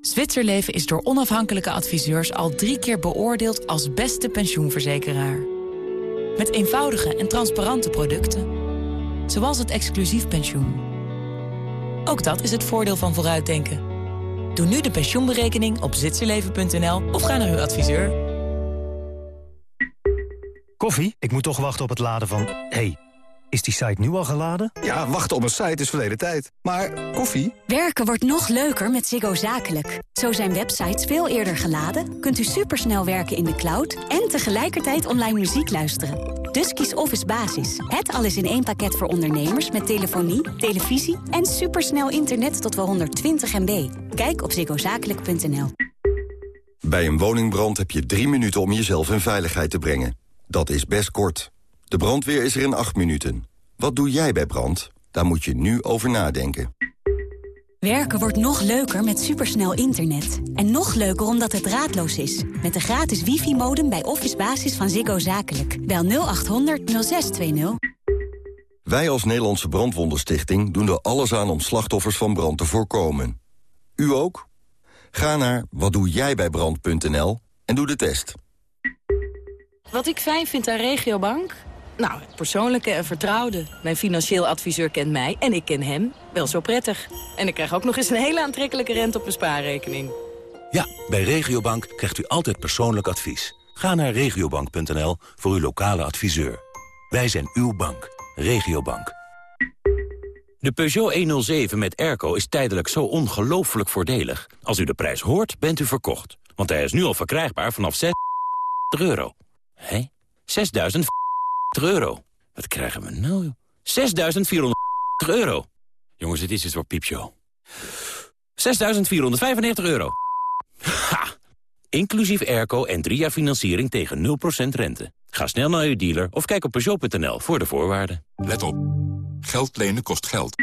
Zwitserleven is door onafhankelijke adviseurs al drie keer beoordeeld als beste pensioenverzekeraar. Met eenvoudige en transparante producten. Zoals het exclusief pensioen. Ook dat is het voordeel van vooruitdenken. Doe nu de pensioenberekening op zwitserleven.nl of ga naar uw adviseur. Koffie? Ik moet toch wachten op het laden van... hey, is die site nu al geladen? Ja, wachten op een site is verleden tijd. Maar koffie? Werken wordt nog leuker met Ziggo Zakelijk. Zo zijn websites veel eerder geladen, kunt u supersnel werken in de cloud... en tegelijkertijd online muziek luisteren. Dus kies Office Basis. Het alles in één pakket voor ondernemers met telefonie, televisie... en supersnel internet tot wel 120 MB. Kijk op ziggozakelijk.nl. Bij een woningbrand heb je drie minuten om jezelf in veiligheid te brengen. Dat is best kort. De brandweer is er in acht minuten. Wat doe jij bij brand? Daar moet je nu over nadenken. Werken wordt nog leuker met supersnel internet. En nog leuker omdat het draadloos is. Met de gratis wifi-modem bij Office Basis van Ziggo Zakelijk. Bel 0800 0620. Wij als Nederlandse Brandwondenstichting doen er alles aan om slachtoffers van brand te voorkomen. U ook? Ga naar watdoejijbijbrand.nl en doe de test. Wat ik fijn vind aan Regiobank? Nou, het persoonlijke en vertrouwde. Mijn financieel adviseur kent mij en ik ken hem wel zo prettig. En ik krijg ook nog eens een hele aantrekkelijke rente op mijn spaarrekening. Ja, bij Regiobank krijgt u altijd persoonlijk advies. Ga naar regiobank.nl voor uw lokale adviseur. Wij zijn uw bank. Regiobank. De Peugeot 107 met airco is tijdelijk zo ongelooflijk voordelig. Als u de prijs hoort, bent u verkocht. Want hij is nu al verkrijgbaar vanaf 6 euro. Hé? 6.000 euro. Wat krijgen we nou? 6.400 euro. Jongens, dit is het voor piepshow. 6.495 euro. Ha! Inclusief airco en drie jaar financiering tegen 0% rente. Ga snel naar uw dealer of kijk op Peugeot.nl voor de voorwaarden. Let op. Geld lenen kost geld.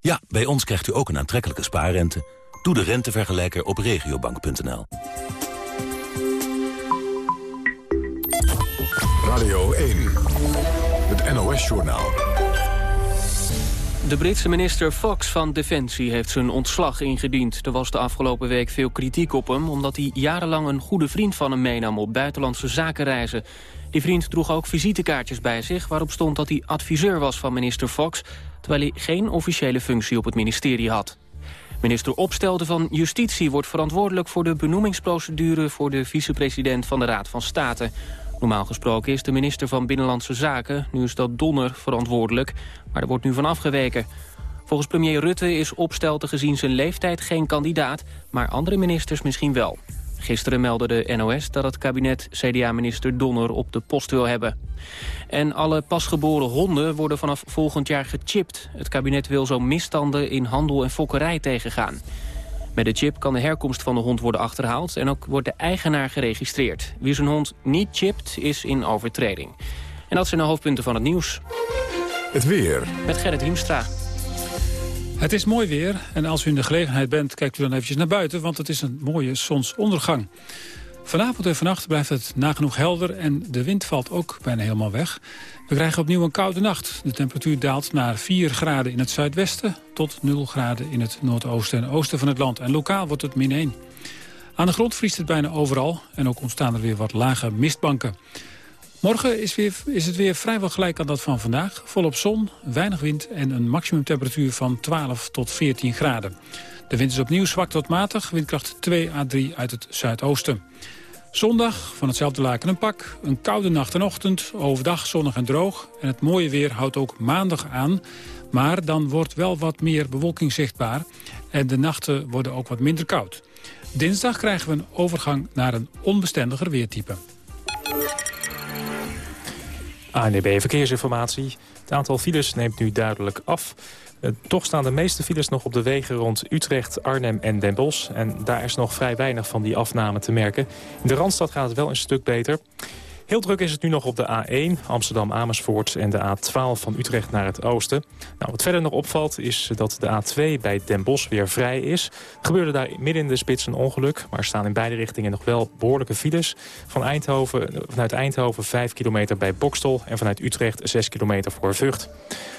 Ja, bij ons krijgt u ook een aantrekkelijke spaarrente. Doe de rentevergelijker op regiobank.nl. Radio 1. NOS-journaal. De Britse minister Fox van Defensie heeft zijn ontslag ingediend. Er was de afgelopen week veel kritiek op hem... omdat hij jarenlang een goede vriend van hem meenam op buitenlandse zakenreizen. Die vriend droeg ook visitekaartjes bij zich... waarop stond dat hij adviseur was van minister Fox... terwijl hij geen officiële functie op het ministerie had. Minister Opstelten van Justitie wordt verantwoordelijk voor de benoemingsprocedure... voor de vicepresident van de Raad van State... Normaal gesproken is de minister van Binnenlandse Zaken, nu is dat Donner, verantwoordelijk. Maar er wordt nu van afgeweken. Volgens premier Rutte is Opstelten gezien zijn leeftijd geen kandidaat, maar andere ministers misschien wel. Gisteren meldde de NOS dat het kabinet CDA-minister Donner op de post wil hebben. En alle pasgeboren honden worden vanaf volgend jaar gechipt. Het kabinet wil zo misstanden in handel en fokkerij tegengaan. Met de chip kan de herkomst van de hond worden achterhaald... en ook wordt de eigenaar geregistreerd. Wie zijn hond niet chipt, is in overtreding. En dat zijn de hoofdpunten van het nieuws. Het weer. Met Gerrit Hiemstra. Het is mooi weer en als u in de gelegenheid bent, kijkt u dan eventjes naar buiten... want het is een mooie zonsondergang. Vanavond en vannacht blijft het nagenoeg helder en de wind valt ook bijna helemaal weg. We krijgen opnieuw een koude nacht. De temperatuur daalt naar 4 graden in het zuidwesten... tot 0 graden in het noordoosten en oosten van het land. En lokaal wordt het min 1. Aan de grond vriest het bijna overal en ook ontstaan er weer wat lage mistbanken. Morgen is, weer, is het weer vrijwel gelijk aan dat van vandaag. Volop zon, weinig wind en een maximumtemperatuur van 12 tot 14 graden. De wind is opnieuw zwak tot matig, windkracht 2 à 3 uit het zuidoosten. Zondag van hetzelfde laken een pak. Een koude nacht en ochtend, overdag zonnig en droog. En het mooie weer houdt ook maandag aan. Maar dan wordt wel wat meer bewolking zichtbaar. En de nachten worden ook wat minder koud. Dinsdag krijgen we een overgang naar een onbestendiger weertype. ANDB Verkeersinformatie. Het aantal files neemt nu duidelijk af. Eh, toch staan de meeste files nog op de wegen rond Utrecht, Arnhem en Den Bosch. En daar is nog vrij weinig van die afname te merken. In de Randstad gaat het wel een stuk beter. Heel druk is het nu nog op de A1 Amsterdam-Amersfoort en de A12 van Utrecht naar het oosten. Nou, wat verder nog opvalt is dat de A2 bij Den Bosch weer vrij is. Gebeurde daar midden in de spits een ongeluk, maar er staan in beide richtingen nog wel behoorlijke files. Van Eindhoven, vanuit Eindhoven 5 kilometer bij Bokstel en vanuit Utrecht 6 kilometer voor Vught.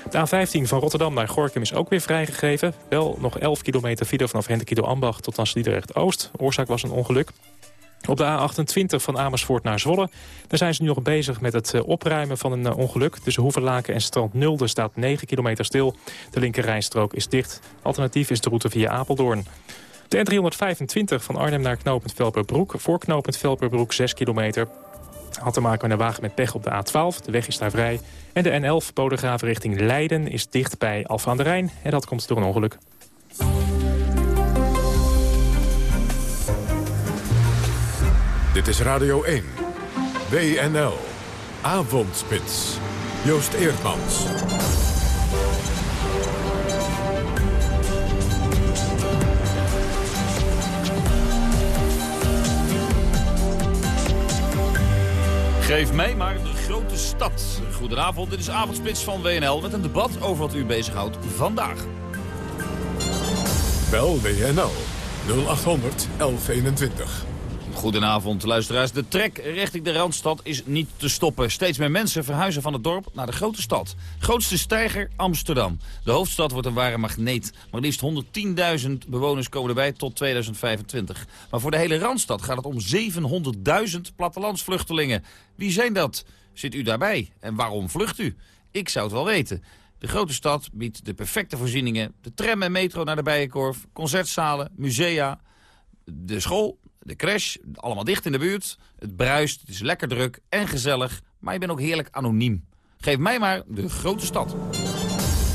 De A15 van Rotterdam naar Gorkum is ook weer vrijgegeven. Wel nog 11 kilometer file vanaf Hendekido Ambacht tot aan Sliedrecht-Oost. Oorzaak was een ongeluk. Op de A28 van Amersfoort naar Zwolle. Daar zijn ze nu nog bezig met het eh, opruimen van een eh, ongeluk. Tussen Hoeverlaken en Strand Nulde staat 9 kilometer stil. De linkerrijstrook is dicht. Alternatief is de route via Apeldoorn. De N325 van Arnhem naar knooppunt Velperbroek. Voor knooppunt Velperbroek 6 kilometer. Had te maken met een wagen met pech op de A12. De weg is daar vrij. En de N11 Bodegraven richting Leiden is dicht bij Alfa aan de Rijn. En dat komt door een ongeluk. Dit is Radio 1. WNL. Avondspits. Joost Eerdmans. Geef mij maar de grote stad. Goedenavond, dit is Avondspits van WNL met een debat over wat u bezighoudt vandaag. Bel WNL 0800 1121. Goedenavond, luisteraars. De trek richting de Randstad is niet te stoppen. Steeds meer mensen verhuizen van het dorp naar de grote stad. Grootste stijger Amsterdam. De hoofdstad wordt een ware magneet. Maar liefst 110.000 bewoners komen erbij tot 2025. Maar voor de hele Randstad gaat het om 700.000 plattelandsvluchtelingen. Wie zijn dat? Zit u daarbij? En waarom vlucht u? Ik zou het wel weten. De grote stad biedt de perfecte voorzieningen. De tram en metro naar de Bijenkorf, concertzalen, musea, de school, de crash, allemaal dicht in de buurt. Het bruist, het is lekker druk en gezellig, maar je bent ook heerlijk anoniem. Geef mij maar de grote stad.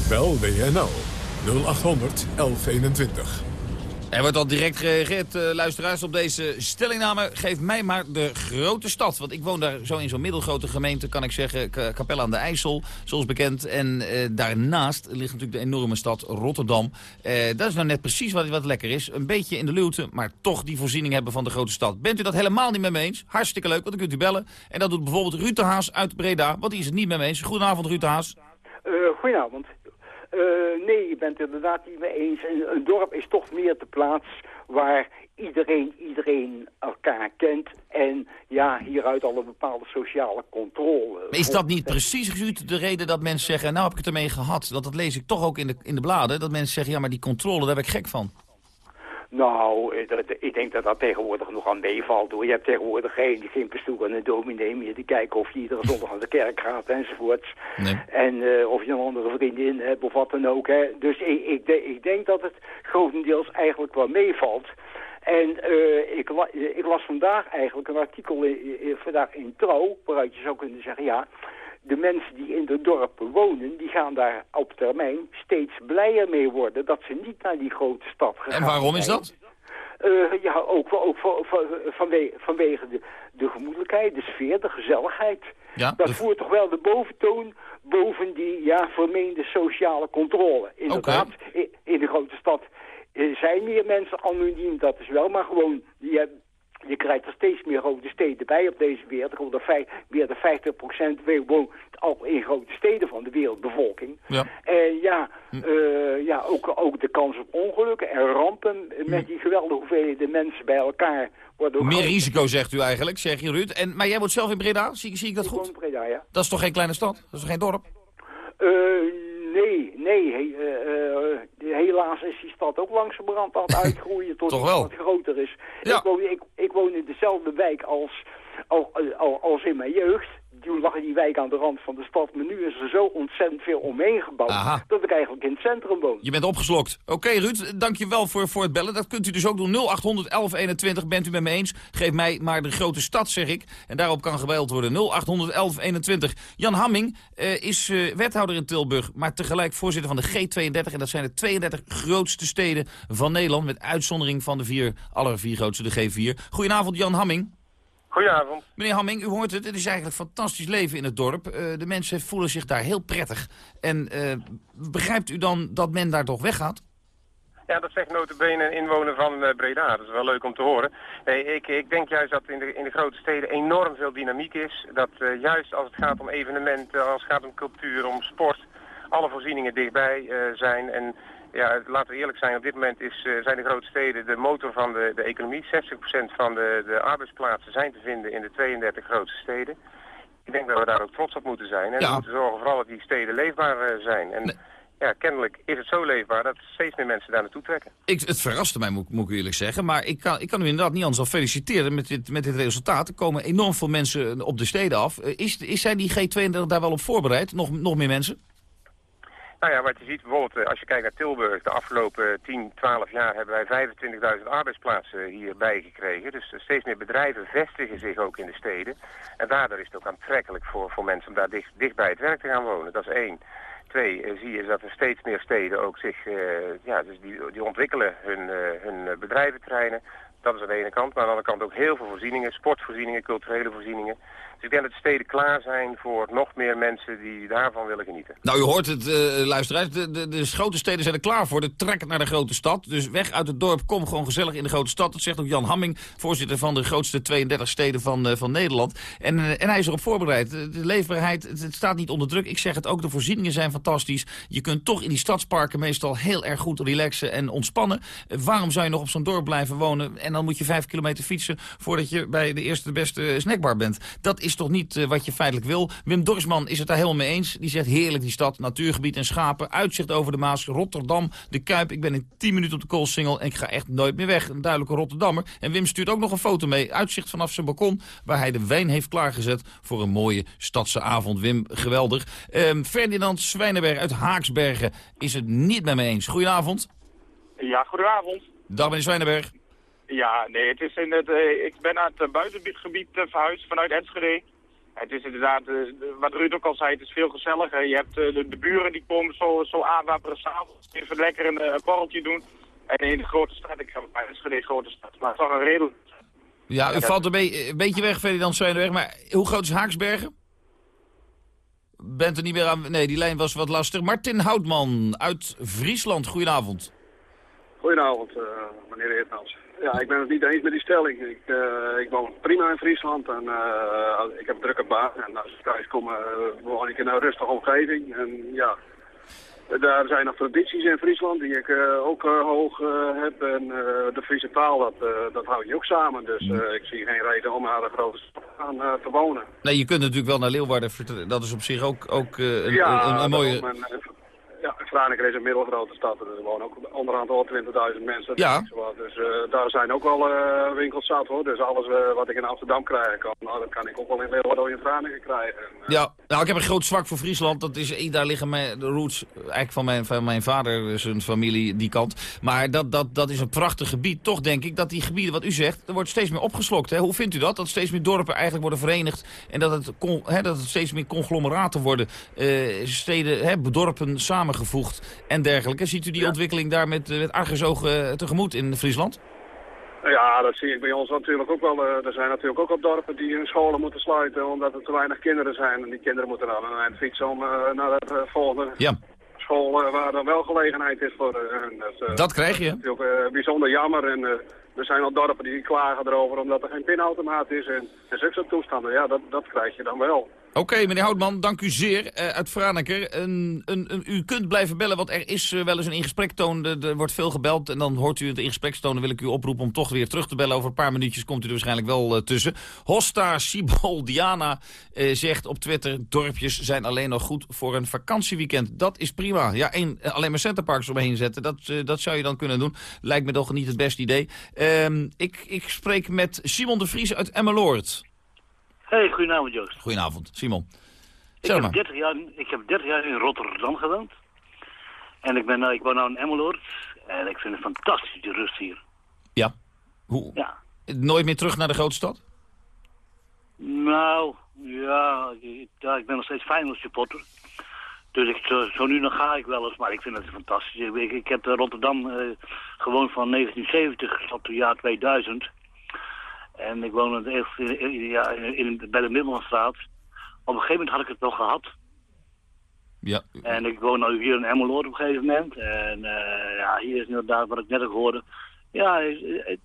Bel WNL 0800 1121. Er wordt al direct gereageerd, uh, luisteraars, op deze stellingname. Geef mij maar de grote stad. Want ik woon daar zo in zo'n middelgrote gemeente, kan ik zeggen. Capelle aan de IJssel, zoals bekend. En uh, daarnaast ligt natuurlijk de enorme stad Rotterdam. Uh, dat is nou net precies wat, wat lekker is. Een beetje in de luwte, maar toch die voorziening hebben van de grote stad. Bent u dat helemaal niet met me eens? Hartstikke leuk, want dan kunt u bellen. En dat doet bijvoorbeeld Ruud de Haas uit Breda. Want die is het niet met me eens. Goedenavond, Ruud de Haas. goedenavond. Uh, nee, je bent inderdaad niet mee eens. Een, dorp is toch meer de plaats waar iedereen iedereen elkaar kent. En ja, hieruit al een bepaalde sociale controle. Maar is dat niet precies de reden dat mensen zeggen... nou heb ik het ermee gehad, dat, dat lees ik toch ook in de, in de bladen... dat mensen zeggen, ja, maar die controle, daar ben ik gek van. Nou, ik denk dat dat tegenwoordig nog aan meevalt. Hoor. Je hebt tegenwoordig geen, geen pastoor en een dominee meer die kijken of je iedere zondag naar de kerk gaat enzovoorts. Nee. En uh, of je een andere vriendin hebt of wat dan ook. Hè. Dus ik, ik, ik denk dat het grotendeels eigenlijk wel meevalt. En uh, ik, ik, las vandaag eigenlijk een artikel in, vandaag in Trouw, waaruit je zou kunnen zeggen, ja, de mensen die in de dorpen wonen, die gaan daar op termijn steeds blijer mee worden dat ze niet naar die grote stad gaan. En waarom is dat? Uh, ja, ook, ook vanwege, vanwege de, de gemoedelijkheid, de sfeer, de gezelligheid. Ja, dat voert toch wel de boventoon boven die ja, vermeende sociale controle. Inderdaad, in, in, de grote stad eh, zijn meer mensen anoniem, dat is wel, maar gewoon, die je krijgt er steeds meer grote steden bij op deze wereld. Er komt meer dan 50% woont al in grote steden van de wereldbevolking. Ja. En ja, hm. uh, ja ook, ook de kans op ongelukken en rampen met hm. die geweldige hoeveelheden mensen bij elkaar. Worden meer risico zegt u eigenlijk, zeg je Ruud. En, maar jij woont zelf in Breda, zie, zie ik dat ik goed? in Breda, ja. Dat is toch geen kleine stad? Dat is toch geen dorp? Uh, nee, nee. He, uh, helaas is die stad ook langzamerhand aan het uitgroeien tot Toch wel. wat groter is. Ik, woon, ik, ik woon in dezelfde wijk als, als, als in mijn jeugd toen lag die wijk aan de rand van de stad. Maar nu is er zo ontzettend veel omheen gebouwd dat ik eigenlijk in het centrum woon. Je bent opgeslokt. Oké Ruud, dankjewel voor, voor het bellen. Dat kunt u dus ook doen. 0800 1121 bent u met me eens. Geef mij maar de grote stad, zeg ik. En daarop kan gebeld worden. 0800 1121. Jan Hamming uh, is uh, wethouder in Tilburg, maar tegelijk voorzitter van de G32. En dat zijn de 32 grootste steden van Nederland. Met uitzondering van de vier, aller vier grootste, de G4. Goedenavond Jan Hamming. Goedenavond. Meneer Hamming, u hoort het. Het is eigenlijk fantastisch leven in het dorp. Uh, de mensen voelen zich daar heel prettig. En uh, begrijpt u dan dat men daar toch weggaat? Ja, dat zegt notabene een inwoner van uh, Breda. Dat is wel leuk om te horen. Nee, ik, ik denk juist dat in de, in de grote steden enorm veel dynamiek is. Dat juist als het gaat om evenementen, als het gaat om cultuur, om sport... alle voorzieningen dichtbij zijn en ja, laten we eerlijk zijn, op dit moment is, uh, zijn de grote steden de motor van de, de economie. 60% van de, de arbeidsplaatsen zijn te vinden in de 32 grootste steden. Ik denk dat we daar ook trots op moeten zijn. En we moeten zorgen vooral dat die steden leefbaar uh, zijn. En ja, kennelijk is het zo leefbaar dat steeds meer mensen daar naartoe trekken. Ik, het verraste mij, moet, moet ik eerlijk zeggen. Maar ik kan, ik kan u inderdaad niet anders dan feliciteren met dit, met dit resultaat. Er komen enorm veel mensen op de steden af. Uh, is, is, zijn die G32 daar wel op voorbereid? Nog, nog meer mensen? Nou ja, wat je ziet bijvoorbeeld, eh, als je kijkt naar Tilburg, de afgelopen 10, 12 jaar hebben wij 25.000 arbeidsplaatsen hierbij gekregen. Dus steeds meer bedrijven vestigen zich ook in de steden. En daardoor is het ook aantrekkelijk voor, voor mensen om daar dicht, bij het werk te gaan wonen. Dat is één. Twee, eh, zie je dat er steeds meer steden ook zich, uh, ja, dus die, die ontwikkelen hun, hun bedrijventerreinen. Dat is aan de ene kant. Maar aan de andere kant ook heel veel voorzieningen. Sportvoorzieningen, culturele voorzieningen. Dus ik denk dat de steden klaar zijn voor nog meer mensen die daarvan willen genieten. Nou, u hoort het, uh, luisteraars. De, de, de, grote steden zijn er klaar voor. De trek naar de grote stad. Dus weg uit het dorp, kom gewoon gezellig in de grote stad. Dat zegt ook Jan Hamming, voorzitter van de grootste 32 steden van, uh, van Nederland. En, uh, en hij is erop voorbereid. De leefbaarheid, het, het, staat niet onder druk. Ik zeg het ook, de voorzieningen zijn fantastisch. Je kunt toch in die stadsparken meestal heel erg goed relaxen en ontspannen. waarom zou je nog op zo'n dorp blijven wonen? En dan moet je vijf kilometer fietsen voordat je bij de eerste de beste snackbar bent. Dat is is toch niet uh, wat je feitelijk wil. Wim Dorsman is het daar helemaal mee eens. Die zegt heerlijk die stad, natuurgebied en schapen, uitzicht over de Maas, Rotterdam, de Kuip. Ik ben in 10 minuten op de koolsingel en ik ga echt nooit meer weg. Een duidelijke Rotterdammer. En Wim stuurt ook nog een foto mee, uitzicht vanaf zijn balkon, waar hij de wijn heeft klaargezet voor een mooie stadse avond. Wim, geweldig. Um, Ferdinand Zwijnenberg uit Haaksbergen is het niet met me eens. Goedenavond. Ja, goedenavond. Dag meneer Zwijnenberg. Ja, nee, het is in het, uh, ik ben naar het buitengebied uh, verhuisd vanuit Enschede. Het is inderdaad, uh, wat Ruud ook al zei, het is veel gezelliger. Je hebt de, de, buren die komen zo, zo aanwapperen s'avonds, even lekker een, borreltje doen. En in de grote stad, ik ga bij Enschede grote stad, maar toch een redelijk... Ja, u valt een, be een, beetje weg, Ferdinand Zwijnenberg, maar hoe groot is Haaksbergen? Bent er niet meer aan... Nee, die lijn was wat lastig. Martin Houtman uit Friesland, goedenavond. Goedenavond, meneer Eertmans. Ja, ik ben het niet eens met die stelling. Ik, uh, ik woon prima in Friesland en uh, ik heb een drukke baan. En als ik thuis kom, uh, woon ik in een rustige omgeving. En ja, daar zijn nog tradities in Friesland die ik ook hoog heb. En de Friese taal, dat, dat hou je ook samen. Dus ik zie geen reden om naar de grote stad te gaan te wonen. Nee, je kunt natuurlijk wel naar Leeuwarden. Dat is op zich ook, ook een, ja, een, een, mooie... Ja, Franeker is een middelgrote stad. Er wonen ook onderhand al 20.000 mensen. Ja. Dus uh, daar zijn ook wel uh, winkels zat hoor. Dus alles uh, wat ik in Amsterdam krijgen kan, nou, dat kan ik ook wel in Leeuwarden in Franeker krijgen. ja, nou ik heb een groot zwak voor Friesland. Dat is, daar liggen mijn, de roots eigenlijk van mijn, van mijn vader, zijn familie, die kant. Maar dat, dat, dat is een prachtig gebied. Toch denk ik dat die gebieden, wat u zegt, er wordt steeds meer opgeslokt. Hè? Hoe vindt u dat? Dat steeds meer dorpen eigenlijk worden verenigd. En dat het, con, hè, dat het steeds meer conglomeraten worden. steden, hè, dorpen samengevoegd en dergelijke. Ziet u die ja. ontwikkeling daar met, met argusogen tegemoet in Friesland? Ja, dat zie ik bij ons natuurlijk ook wel. Uh, er zijn natuurlijk ook op dorpen die hun scholen moeten sluiten omdat er te weinig kinderen zijn. En die kinderen moeten dan aan het fietsen om naar de volgende ja. school waar dan wel gelegenheid is voor hun. Dat, dat krijg je. Dat is natuurlijk bijzonder jammer. En er zijn al dorpen die klagen erover omdat er geen pinautomaat is en, en zulke toestanden. Ja, dat, dat krijg je dan wel. Oké, meneer Houtman, dank u zeer. Uh, uit Franeker. Een, een, een, u kunt blijven bellen, want er is uh, wel eens een ingesprektoon. Er, er wordt veel gebeld en dan hoort u het ingesprektoon. Dan wil ik u oproepen om toch weer terug te bellen. Over een paar minuutjes komt u er waarschijnlijk wel uh, tussen. Hosta Sibol Diana zegt op Twitter... dorpjes zijn alleen nog goed voor een vakantieweekend. Dat is prima. Ja, één, alleen maar centerparks omheen zetten. Dat, dat zou je dan kunnen doen. Lijkt me toch niet het beste idee. Ehm, ik, ik spreek met Simon de Vries uit Emmeloord. Hey, goedenavond Joost. Goedenavond, Simon. Ik heb, 30 jaar, ik heb 30 jaar in Rotterdam gewoond. En ik, ben, ik woon nu in Emmeloord. En ik vind het fantastisch, die rust hier. Ja? Hoe? Ja. Nooit meer terug naar de grote stad? Nou, ja, ik, ja, ik ben nog steeds Feyenoord supporter. Dus ik, zo, zo, nu dan ga ik wel eens, maar ik vind het fantastisch. Ik, ik heb Rotterdam uh, gewoond van 1970 tot het jaar 2000. En ik woonde in, ja, in, bij de Middellandstraat. Op een gegeven moment had ik het nog gehad. Ja. En ik woon nu hier in Emmeloord op een gegeven moment. En uh, ja, hier is inderdaad wat ik net ook hoorde. Ja,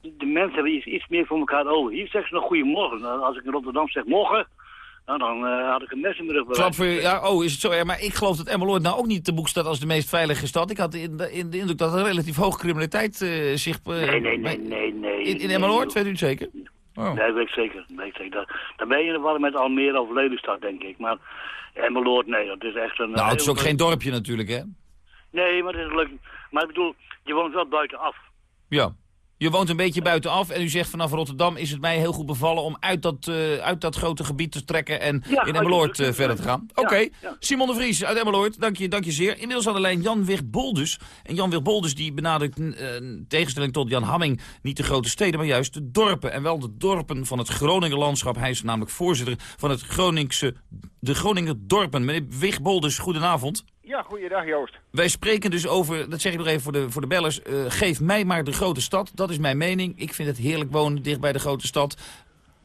de mensen hebben iets, iets meer voor elkaar over. Hier zeggen ze nog goedemorgen. Nou, als ik in Rotterdam zeg morgen, nou, dan uh, had ik een mes in mijn rug. Klap voor je, ja, oh, is het zo erg? Maar ik geloof dat Emmeloord nou ook niet te boek staat als de meest veilige stad. Ik had in de, in de indruk dat er relatief hoge criminaliteit uh, zich... Uh, nee, nee, nee, nee, nee. In, in Emmeloord, weet u het zeker? Oh. Nee, weet ik zeker. Weet ik zeker. Dan ben je er wel met Almere of Lelystad, denk ik. Maar Emmeloord, nee, dat is echt een... Nou, het is ook geen dorpje natuurlijk, hè? Nee, maar het is leuk. Maar ik bedoel, je woont wel buitenaf. Ja. Je woont een beetje buitenaf en u zegt vanaf Rotterdam is het mij heel goed bevallen om uit dat, uh, uit dat grote gebied te trekken en ja, in Emmeloord uh, verder te gaan. Oké, okay. ja, Simon de Vries uit Emmeloord, dank je, dank je zeer. Inmiddels aan de lijn Jan Wig Boldus. En Jan Wig Boldus die benadrukt, uh, tegenstelling tot Jan Hamming, niet de grote steden, maar juist de dorpen. En wel de dorpen van het Groninger landschap. Hij is namelijk voorzitter van het Groningse, de Groninger dorpen. Meneer Wig Boldus, goedenavond. Ja, goeiedag Joost. Wij spreken dus over, dat zeg ik nog even voor de, voor de bellers... Uh, geef mij maar de grote stad, dat is mijn mening. Ik vind het heerlijk wonen dicht bij de grote stad.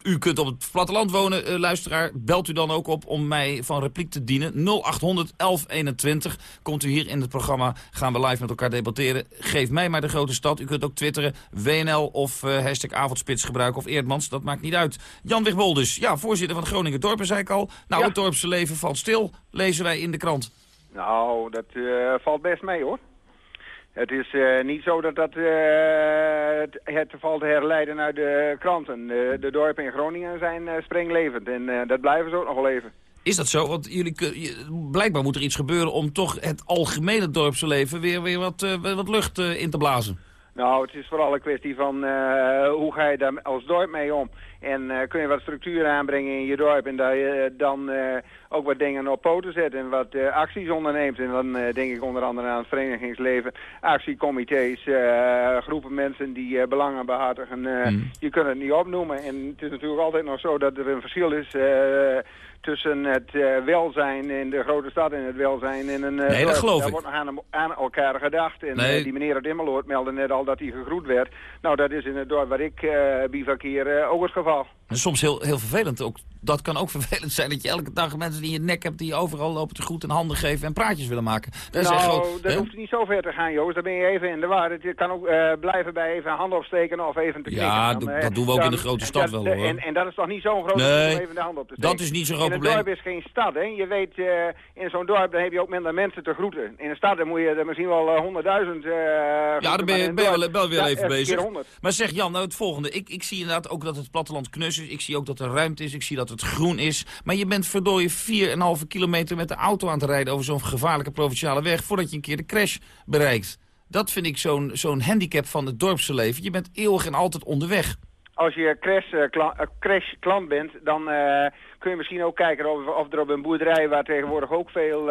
U kunt op het platteland wonen, uh, luisteraar. Belt u dan ook op om mij van repliek te dienen. 0800 1121. Komt u hier in het programma, gaan we live met elkaar debatteren. Geef mij maar de grote stad. U kunt ook twitteren, WNL of uh, hashtag avondspits gebruiken of Eerdmans. Dat maakt niet uit. Jan Wigbol dus, ja, voorzitter van Groningen Dorpen, zei ik al. Nou, het dorpse leven valt stil, lezen wij in de krant. Nou, dat uh, valt best mee hoor. Het is uh, niet zo dat dat uh, het, het valt te herleiden uit de kranten. De, de dorpen in Groningen zijn springlevend en dat blijven ze ook nog wel even. Is dat zo? Want jullie, blijkbaar moet er iets gebeuren om toch het algemene dorpse leven weer, weer wat, wat lucht in te blazen. Nou, het is vooral een kwestie van hoe ga je daar als dorp mee om. En kun je wat structuur aanbrengen in je dorp en dat je dan ook wat dingen op poten zet en wat uh, acties onderneemt. En dan denk ik onder andere aan het verenigingsleven, actiecomité's, groepen mensen die belangen behartigen. Mm. Je kunt het niet opnoemen. En het is natuurlijk altijd nog zo dat er een verschil is tussen het welzijn in de grote stad en het welzijn in een... nee, dat geloof Daar ik. wordt nog aan, aan elkaar gedacht. En die meneer uit Immeloord meldde net al dat hij gegroet werd. Nou, dat is in het dorp waar ik bivakkeer ook het geval. En soms heel, heel vervelend ook. Dat kan ook vervelend zijn dat je elke dag mensen die je nek hebt... die je overal lopen te goed en handen geven en praatjes willen maken. Dat nou, groot, dat hoeft niet zo ver te gaan, Joost. Dan ben je even in de war. Het kan ook blijven bij even handen opsteken of even te knikken. Ja, dan, dat doen we ook dan, in de grote stad wel, hoor. En, en, dat is toch niet zo'n groot nee, om even de hand op te steken. dat is niet zo'n groot probleem. Een dorp is geen stad, hè. Je weet, uh, in zo'n dorp dan heb je ook minder mensen te groeten. In een stad dan moet je er misschien wel eh, honderdduizend uh, Ja, dan ben je, ben je wel, wel, weer even bezig. Maar zeg Jan, nou het volgende. Ik, ik zie inderdaad ook dat het platteland knus is. Ik zie ook dat er ruimte is. Ik zie dat het groen is. Maar je bent verdorie 4,5 kilometer met de auto aan te rijden over zo'n gevaarlijke provinciale weg... voordat je een keer de crash bereikt. Dat vind ik zo'n zo'n handicap van het dorpse leven. Je bent eeuwig en altijd onderweg. Als je kla uh, crash klant bent, dan uh, kun je misschien ook kijken of, of, er op een boerderij... waar tegenwoordig ook veel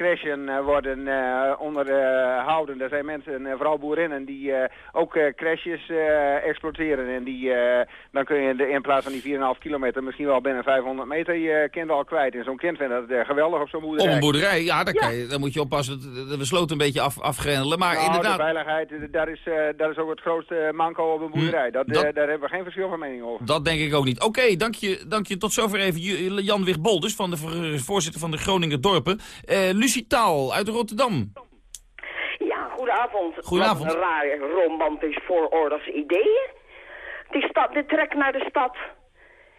crashen eh, worden uh, onderhouden. Er zijn mensen, uh, vooral boerinnen, die ook crashes exploiteren. En die, dan kun je in plaats van die 4,5 kilometer misschien wel binnen 500 meter je kind al kwijt. En zo'n kind vindt dat geweldig op zo'n boerderij. Op een boerderij, ja, dan, Kan je, moet je oppassen. We sloten een beetje af, afgrendelen. Maar nou, inderdaad... de veiligheid, daar is, daar is ook het grootste manco op een boerderij. Dat, dat, daar hebben we geen verschil van mening over. Dat denk ik ook niet. Oké, dank, je, dank je. Tot zover even Jan Wig Bolders, van de voorzitter van de Groninger Dorpen. Lucie Taal uit Rotterdam. Ja, goedenavond. Goedenavond. Wat een raar romantisch vooroorlogs ideeën. Die stad, de trek naar de stad.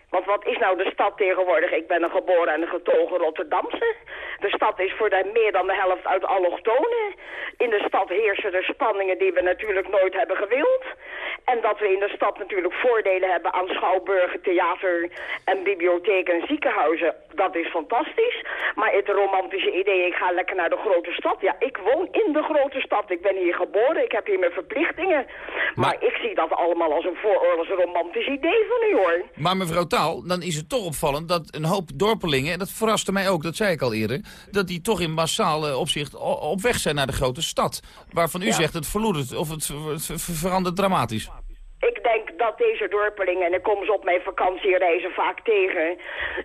Want wat is nou de stad tegenwoordig? Ik ben een geboren en een getogen Rotterdamse. De stad is voor de, meer dan de helft uit allochtonen. In de stad heersen er spanningen die we natuurlijk nooit hebben gewild. En dat we in de stad natuurlijk voordelen hebben aan schouwburgen, theater en bibliotheken en ziekenhuizen. Dat is fantastisch. Maar het romantische idee, ik ga lekker naar de grote stad. Ja, ik woon in de grote stad. Ik ben hier geboren. Ik heb hier mijn verplichtingen. Maar, ik zie dat allemaal als een vooroorlogs romantisch idee van u hoor. Maar mevrouw Taal, dan is het toch opvallend dat een hoop dorpelingen, en dat verraste mij ook, dat zei ik al eerder, dat die toch in massaal opzicht op weg zijn naar de grote stad. Waarvan u zegt het verloedert of het, verandert dramatisch. Ik denk dat deze dorpelingen, en ik kom ze op mijn vakantiereizen vaak tegen...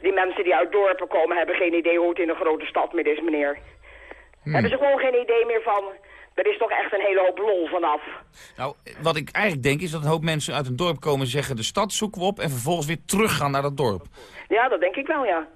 die mensen die uit dorpen komen hebben geen idee hoe het in een grote stad meer is, meneer. Hmm. Hebben ze gewoon geen idee meer van... Er is toch echt een hele hoop lol vanaf. Nou, wat ik eigenlijk denk is dat een hoop mensen uit een dorp komen zeggen... de stad zoeken we op en vervolgens weer teruggaan naar dat dorp. Ja, dat denk ik wel, ja.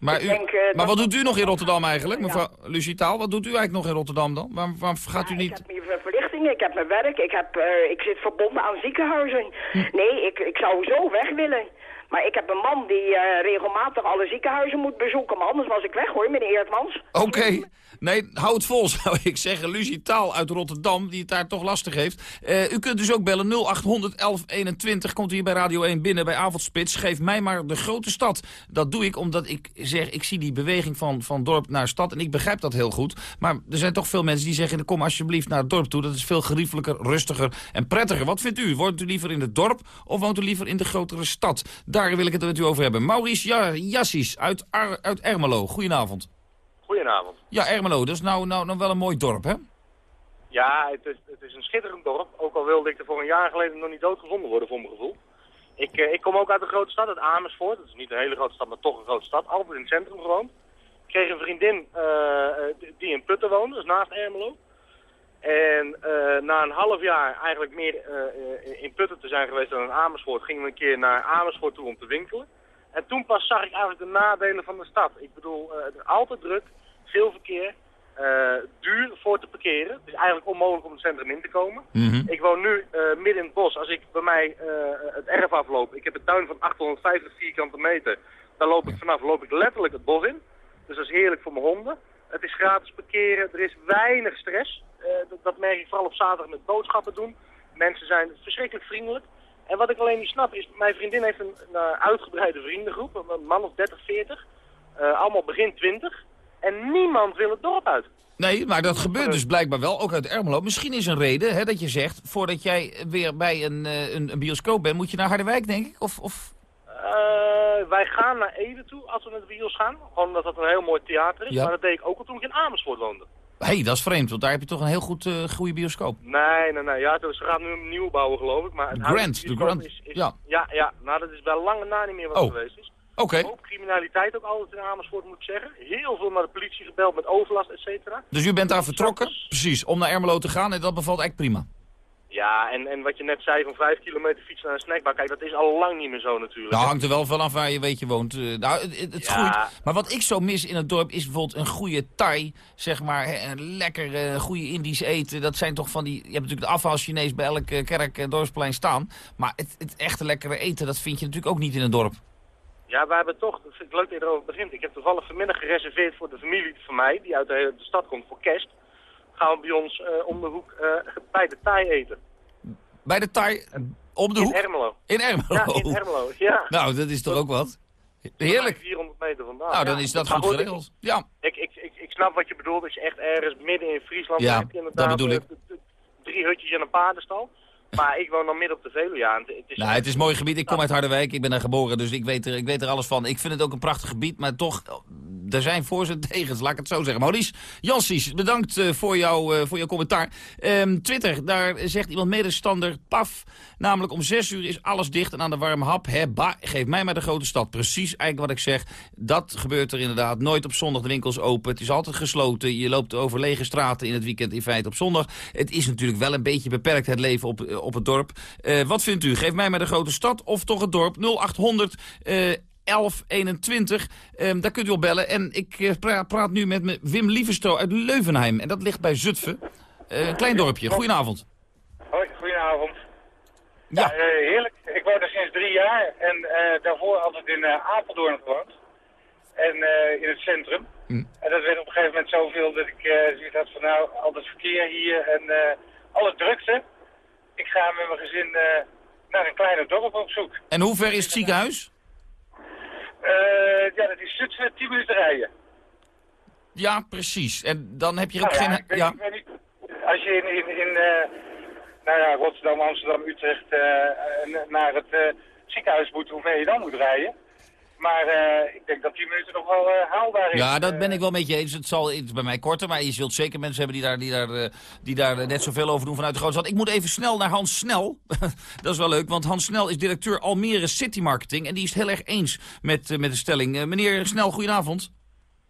Maar, u, denk, uh, maar wat doet u nog in Rotterdam eigenlijk, mevrouw ja. Lucitaal? Wat doet u eigenlijk nog in Rotterdam dan? Waarom, waarom gaat ja, u niet... Ik heb mijn ik heb mijn werk, ik, heb, uh, ik zit verbonden aan ziekenhuizen. Hm. Nee, ik, ik zou zo weg willen. Maar ik heb een man die uh, regelmatig alle ziekenhuizen moet bezoeken. Maar anders was ik weg hoor, meneer Eertmans. Oké. Okay. Nee, hou het vol, zou ik zeggen. Lucie Taal uit Rotterdam, die het daar toch lastig heeft. Uh, u kunt dus ook bellen 0800 1121. Komt hier bij Radio 1 binnen bij Avondspits. Geef mij maar de grote stad. Dat doe ik omdat ik zeg, ik zie die beweging van, van dorp naar stad. En ik begrijp dat heel goed. Maar er zijn toch veel mensen die zeggen, kom alsjeblieft naar het dorp toe. Dat is veel geriefelijker, rustiger en prettiger. Wat vindt u? Woont u liever in het dorp of woont u liever in de grotere stad? Daar wil ik het met u over hebben. Maurice Jassis uit, uit Ermelo. Goedenavond. Goedenavond. Ja, Ermelo, dat is nou, nou, nou wel een mooi dorp, hè? Ja, het is, het is een schitterend dorp. Ook al wilde ik er voor een jaar geleden nog niet doodgevonden worden, voor mijn gevoel. Ik, eh, ik kom ook uit een grote stad, uit Amersfoort. Dat is niet een hele grote stad, maar toch een grote stad. Altijd in het centrum gewoond. kreeg een vriendin die in Putten woonde, dus naast Ermelo. En na een half jaar eigenlijk meer in Putten te zijn geweest dan in Amersfoort, gingen we een keer naar Amersfoort toe om te winkelen. En toen pas zag ik eigenlijk de nadelen van de stad. Ik bedoel, altijd druk, veel verkeer. Uh, duur voor te parkeren. Het is eigenlijk onmogelijk om het centrum in te komen. Mhm. Ik woon nu uh, midden in het bos. Als ik bij mij uh, het erf afloop, ik heb een tuin van 850 vierkante meter. Daar loop ik vanaf, loop ik letterlijk het bos in. Dus dat is heerlijk voor mijn honden. Het is gratis parkeren, er is weinig stress. Dat, dat, merk ik vooral op zaterdag met boodschappen doen. Mensen zijn verschrikkelijk vriendelijk. En wat ik alleen niet snap is, mijn vriendin heeft een, een uitgebreide vriendengroep, een man of 30, 40. allemaal begin 20. En niemand wil het dorp uit. Nee, maar dat gebeurt dus blijkbaar wel, ook uit Ermelo. Misschien is een reden hè, dat je zegt, voordat jij weer bij een, een, een bioscoop bent, moet je naar Harderwijk, denk ik? Of, of... Uh, wij gaan naar Ede toe als we naar de bios gaan. Gewoon omdat dat een heel mooi theater is. Ja. Maar dat deed ik ook al toen ik in Amersfoort woonde. Hé, hey, dat is vreemd, want daar heb je toch een heel goed uh, goede bioscoop. Nee, nee, nee. Ja, dus ze gaan nu een nieuwe bouwen, geloof ik. Maar de Grand, de Grand, is, is, ja. ja. Ja, nou dat is bij lange na niet meer wat oh. geweest is. Oké. Okay. Ook criminaliteit ook altijd in Amersfoort, moet ik zeggen. Heel veel naar de politie gebeld met overlast, et cetera. Dus u bent daar vertrokken, precies, om naar Ermelo te gaan en dat bevalt echt prima? Ja, en, en wat je net zei van vijf kilometer fietsen naar een snackbar, kijk, dat is al lang niet meer zo natuurlijk. Nou, hangt er wel vanaf waar je weet je woont. Uh, nou, het, het, het Ja. groeit. Maar wat ik zo mis in het dorp is bijvoorbeeld een goede thai, zeg maar, een lekker uh, goede Indisch eten. Dat zijn toch van die, je hebt natuurlijk de afhaal Chinees bij elke kerk en dorpsplein staan. Maar het, het echte lekkere eten, dat vind je natuurlijk ook niet in een dorp. Ja, we hebben toch, dat vind ik leuk dat je erover begint. Ik heb toevallig vanmiddag gereserveerd voor de familie van mij, die uit de, de stad komt voor kerst. Gaan we bij ons uh, om de hoek uh, bij de Thai eten. Bij de Thai, om de in hoek? Ermelo. In Ermelo? Ja, in Ermelo, ja. Nou, dat is toch ook wat? Heerlijk. 400 meter vandaan. Nou, dan ja. is dat Maar goed geregeld. Ik, ja. Ik, ik, ik, ik snap wat je bedoelt, dat je echt ergens midden in Friesland Ja, hebt. Inderdaad, dat bedoel ik. uh, Drie hutjes en een paardenstal. Maar ik woon dan midden op de Veluwe, ja. Het is, Nou, het is een mooi gebied. Ik kom uit Harderwijk. Ik ben daar geboren, dus ik weet er, ik weet er alles van. Ik vind het ook een prachtig gebied, maar toch, er zijn voor's en laat ik het zo zeggen. Maurice Jansies, bedankt uh, voor, jou, uh, voor jouw commentaar. Um, Twitter, daar zegt iemand medestander, paf, namelijk om zes uur is alles dicht en aan de warme hap. Hè, geef mij maar de grote stad. Precies eigenlijk wat ik zeg. Dat gebeurt er inderdaad. Nooit op zondag de winkels open. Het is altijd gesloten. Je loopt over lege straten in het weekend in feite op zondag. Het is natuurlijk wel een beetje beperkt het leven op, op het dorp. Wat vindt u? Geef mij maar de grote stad of toch het dorp? 0800 uh, 1121. Um, daar kunt u op bellen. En ik pra praat nu met me Wim Lieverstro uit Leuvenheim. En dat ligt bij Zutphen. Uh, een klein dorpje. Goedenavond. Hoi, goedenavond. Ja. ja uh, heerlijk. Ik woon er sinds drie jaar. En uh, daarvoor altijd in Apeldoorn gewoond. En in het centrum. Mm. En dat werd op een gegeven moment zoveel dat ik zoiets had van nou, al dat verkeer hier en alle drukte. Ik ga met mijn gezin naar een kleiner dorp op zoek. En hoe ver is het ziekenhuis? Uh, ja, dat is Zutphen, 10 minuten rijden. Ja, precies. En dan heb je ook nou, geen... Ja, ik weet, ja. Ik weet niet, als je in, in, in uh, nou ja, Rotterdam, Amsterdam, Utrecht uh, naar het ziekenhuis moet, hoe ver je dan moet rijden. Maar ik denk dat 10 minuten nog wel haalbaar is. Ja, dat ben ik wel met je eens. Het zal het bij mij korter, maar je zult zeker mensen hebben die daar, die daar, die daar net zoveel over doen vanuit de grote stad. Ik moet even snel naar Hans Snel. dat is wel leuk, want Hans Snel is directeur Almere City Marketing. En die is het heel erg eens met, met de stelling. meneer Snel, goedenavond.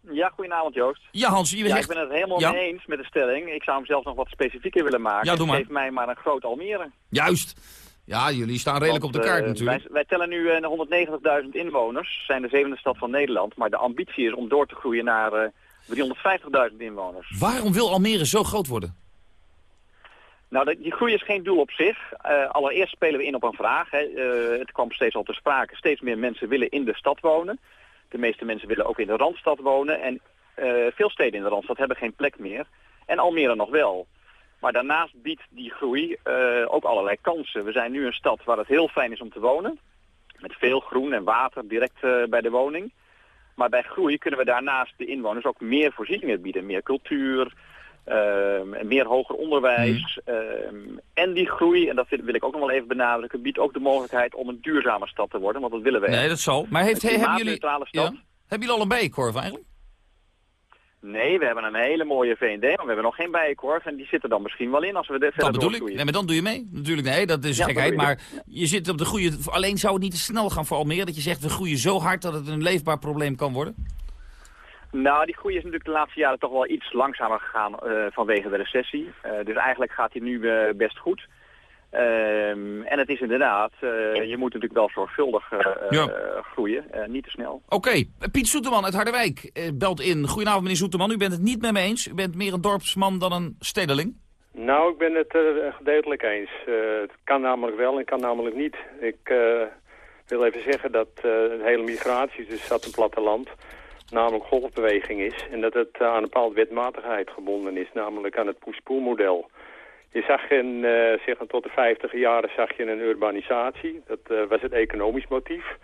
Ja, goedenavond Joost. Ja Hans, je ja, zegt... ik ben het helemaal ja? mee eens met de stelling. Ik zou hem zelf nog wat specifieker willen maken. Ja, doe maar. Geef mij maar een groot Almere. Juist. Ja, jullie staan redelijk Want, op de kaart uh, natuurlijk. Wij, wij, tellen nu uh, 190.000 inwoners, zijn de zevende stad van Nederland. Maar de ambitie is om door te groeien naar uh, 350.000 inwoners. Waarom wil Almere zo groot worden? Nou, die groei is geen doel op zich. Uh, allereerst spelen we in op een vraag. Hè. Uh, het kwam steeds al te sprake. Steeds meer mensen willen in de stad wonen. De meeste mensen willen ook in de Randstad wonen. En uh, veel steden in de Randstad hebben geen plek meer. En Almere nog wel. Maar daarnaast biedt die groei ook allerlei kansen. We zijn nu een stad waar het heel fijn is om te wonen. Met veel groen en water direct bij de woning. Maar bij groei kunnen we daarnaast de inwoners ook meer voorzieningen bieden. Meer cultuur, uh, meer hoger onderwijs. Mm. Uh, en die groei, en dat wil ik ook nog wel even benadrukken, biedt ook de mogelijkheid om een duurzame stad te worden. Want dat willen we. Nee, dat zal. Maar heeft, een hebben jullie, stad. ja, hebben jullie al een bijenkorf eigenlijk? Nee, we hebben een hele mooie V&D, maar we hebben nog geen bijenkorf. En die zitten dan misschien wel in als we dit verder Dat bedoel ik. Nee, maar dan doe je mee. Natuurlijk, nee, dat is Ja, gekheid. Maar je. zit op de goede... Alleen zou het niet te snel gaan voor Almere. Dat je zegt, we groeien zo hard dat het een leefbaar probleem kan worden? Nou, die groei is natuurlijk de laatste jaren toch wel iets langzamer gegaan vanwege de recessie. dus eigenlijk gaat hij nu best goed. Ehm, en het is inderdaad, je moet natuurlijk wel zorgvuldig groeien, niet te snel. Oké, Piet Soeterman uit Harderwijk belt in. Goedenavond meneer Soeterman, u bent het niet met me eens. U bent meer een dorpsman dan een stedeling. Nou, ik ben het uh, gedeeltelijk eens. Uh, het kan namelijk wel en kan namelijk niet. Ik uh, wil even zeggen dat de hele migratie, dus dat een platteland, namelijk golfbeweging is. En dat het aan een bepaalde wetmatigheid gebonden is, namelijk aan het push-pull-model. Je zag in, zeg, tot de vijftige jaren zag je een urbanisatie. Dat was het economisch motief.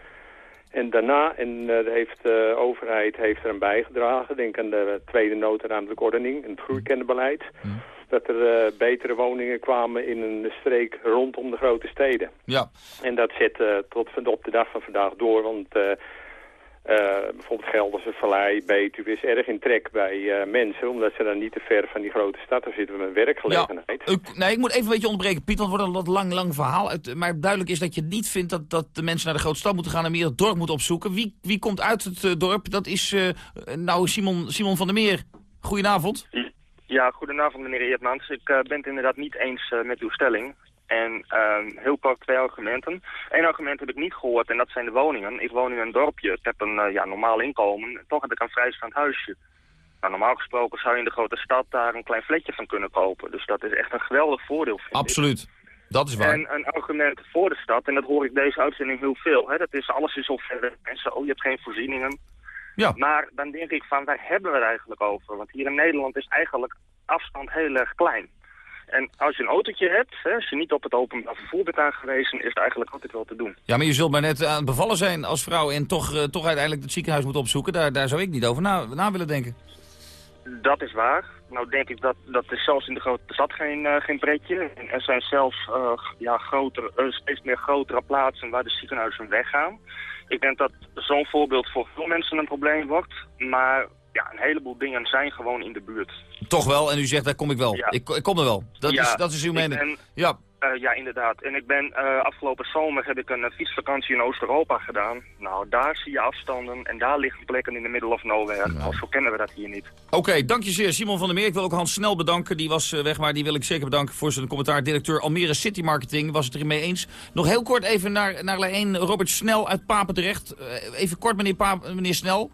En daarna, en uh, heeft de overheid heeft er aan bijgedragen, denk aan de tweede noodruimtelijke ordening, en het groeikennenbeleid. Mm dat er uh, betere woningen kwamen in een streek rondom de grote steden. Ja. En dat zit uh, tot op de dag van vandaag door, want uh, bijvoorbeeld Gelderse Vallei, Betuwe is erg in trek bij mensen, omdat ze dan niet te ver van die grote stad zitten met werkgelegenheid. Ja, nee, ik moet even een beetje onderbreken, Piet, want het wordt een wat lang, lang verhaal. Uit, maar duidelijk is dat je niet vindt dat, dat de mensen naar de grote stad moeten gaan en meer het dorp moeten opzoeken. Wie, wie komt uit het dorp? Dat is nou Simon, Simon van der Meer. Goedenavond. Ja, goedenavond meneer Eertmans. Ik uh, ben het inderdaad niet eens uh, met uw stelling. En uh, heel kort twee argumenten. Eén argument heb ik niet gehoord en dat zijn de woningen. Ik woon in een dorpje, ik heb een ja, normaal inkomen. Toch heb ik een vrijstaand huisje. Nou, normaal gesproken zou je in de grote stad daar een klein fletje van kunnen kopen. Dus dat is echt een geweldig voordeel. Absoluut. Dat is waar. En een argument voor de stad, en dat hoor ik deze uitzending heel veel. Hè, dat is, alles is al verder. Mensen, oh, je hebt geen voorzieningen. Ja. Maar dan denk ik van, waar hebben we het eigenlijk over? Want hier in Nederland is eigenlijk afstand heel erg klein. En als je een autootje hebt, hè, als je niet op het openbaar vervoer bent aangewezen, is het eigenlijk altijd wel te doen. Ja, maar je zult maar net aan het bevallen zijn als vrouw en toch, uh, toch uiteindelijk het ziekenhuis moet opzoeken. Daar, daar zou ik niet over na, na willen denken. Dat is waar. Nou denk ik dat dat is zelfs in de grote stad geen, uh, geen pretje. En er zijn zelfs uh, ja, grotere, steeds meer grotere plaatsen waar de ziekenhuizen weggaan. Ik denk dat zo'n voorbeeld voor veel mensen een probleem wordt. Maar ja, een heleboel dingen zijn gewoon in de buurt. Toch wel? En u zegt, daar kom ik wel. Ja. Ik, ik kom er wel. Dat, ja, is, dat is uw mening. Ben, ja. Uh, ja, inderdaad. En ik ben uh, afgelopen zomer heb ik een uh, fietsvakantie in Oost-Europa gedaan. Nou, daar zie je afstanden en daar liggen plekken in de middle of nowhere. Nou. Zo kennen we dat hier niet. Oké, okay, dank je zeer. Simon van der Meer. Ik wil ook Hans Snel bedanken. Die was weg, maar die wil ik zeker bedanken voor zijn commentaar. Directeur Almere City Marketing was het er mee eens. Nog heel kort even naar, naar lijn 1. Robert Snel uit Papendrecht. even kort, meneer, pa meneer Snel.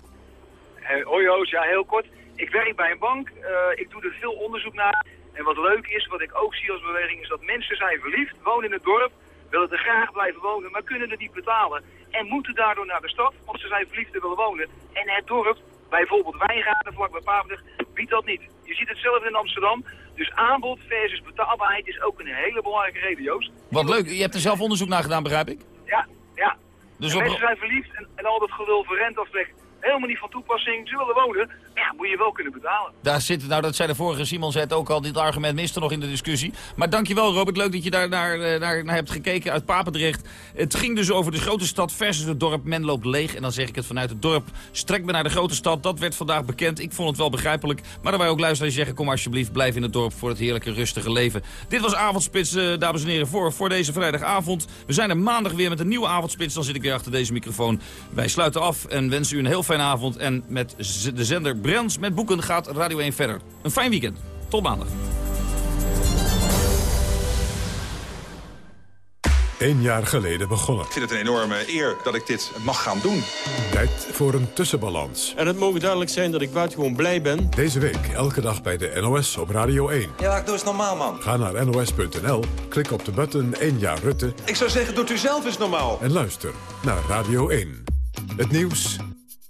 Hoi Joost, ja heel kort. Ik werk bij een bank. ik doe er veel onderzoek naar. En wat leuk is, wat ik ook zie als beweging, is dat mensen zijn verliefd, wonen in het dorp, willen er graag blijven wonen, maar kunnen het niet betalen. En moeten daardoor naar de stad, want ze zijn verliefd en willen wonen. En het dorp, bijvoorbeeld Wijngaarden, vlak bij Papendrecht, biedt dat niet. Je ziet hetzelfde in Amsterdam. Dus aanbod versus betaalbaarheid is ook een hele belangrijke reden, Joost. Wat leuk, je hebt er zelf onderzoek naar gedaan, begrijp ik? Ja, ja. Dus op... Mensen zijn verliefd en, en al dat gelul voor rentafleg helemaal niet van toepassing. Ze willen wonen, ja, moet je wel kunnen betalen. Daar zit, nou dat zei de vorige Simon zet ook al, dit argument miste nog in de discussie. Maar dankjewel Robert, leuk dat je daar naar, naar, naar hebt gekeken uit Papendrecht. Het ging dus over de grote stad versus het dorp. Men loopt leeg en dan zeg ik het vanuit het dorp. Strek me naar de grote stad, dat werd vandaag bekend. Ik vond het wel begrijpelijk. Maar er waren ook luisteraars die zeggen, kom alsjeblieft, blijf in het dorp voor het heerlijke rustige leven. Dit was Avondspits, uh, dames en heren, voor, voor deze vrijdagavond. We zijn er maandag weer met een nieuwe Avondspits, dan zit ik weer achter deze microfoon. Wij sluiten af en wensen u een heel fijne avond. En met de zender Brands met boeken gaat Radio 1 verder. Een fijn weekend. Tot maandag. Eén jaar geleden begonnen. Ik vind het een enorme eer dat ik dit mag gaan doen. Tijd voor een tussenbalans. En het mogen duidelijk zijn dat ik buitengewoon blij ben. Deze week, elke dag bij de NOS op Radio 1. Ja, ik doe eens normaal, man. Ga naar nos.nl, klik op de button 1 jaar Rutte. Ik zou zeggen, doet u zelf eens normaal. En luister naar Radio 1. Het nieuws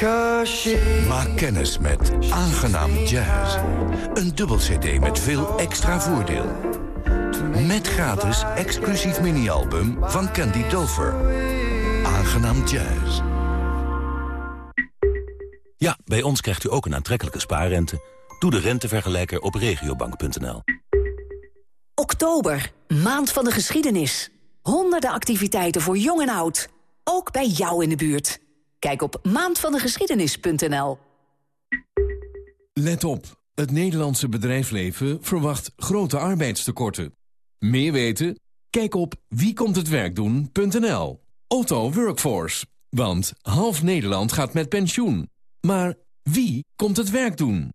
Maak kennis met Aangenaam Jazz. Een dubbel cd met veel extra voordeel. Met gratis exclusief mini-album van Candy Dover. Aangenaam Jazz. Ja, bij ons krijgt u ook een aantrekkelijke spaarrente. Doe de rentevergelijker op regiobank.nl. Oktober, maand van de geschiedenis. Honderden activiteiten voor jong en oud. Ook bij jou in de buurt. Kijk op maandvandegeschiedenis.nl. Let op, het Nederlandse bedrijfsleven verwacht grote arbeidstekorten. Meer weten? Kijk op wiekomthetwerkdoen.nl. Otto Workforce. Want half Nederland gaat met pensioen. Maar wie komt het werk doen?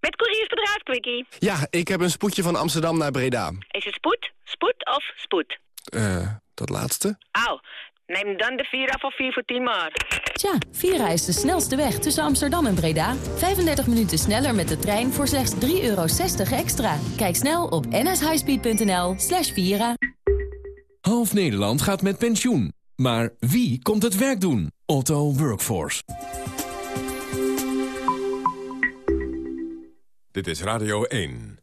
Met couriersbedrijf Quickie. Ja, ik heb een spoedje van Amsterdam naar Breda. Is het spoed, spoed of spoed? Eh, dat laatste? Au, neem dan de Vira van 4 voor 10 maar. Tja, Vira is de snelste weg tussen Amsterdam en Breda. 35 minuten sneller met de trein voor slechts 3,60 euro extra. Kijk snel op nshighspeed.nl slash Vira. Half Nederland gaat met pensioen. Maar wie komt het werk doen? Otto Workforce. Dit is Radio 1.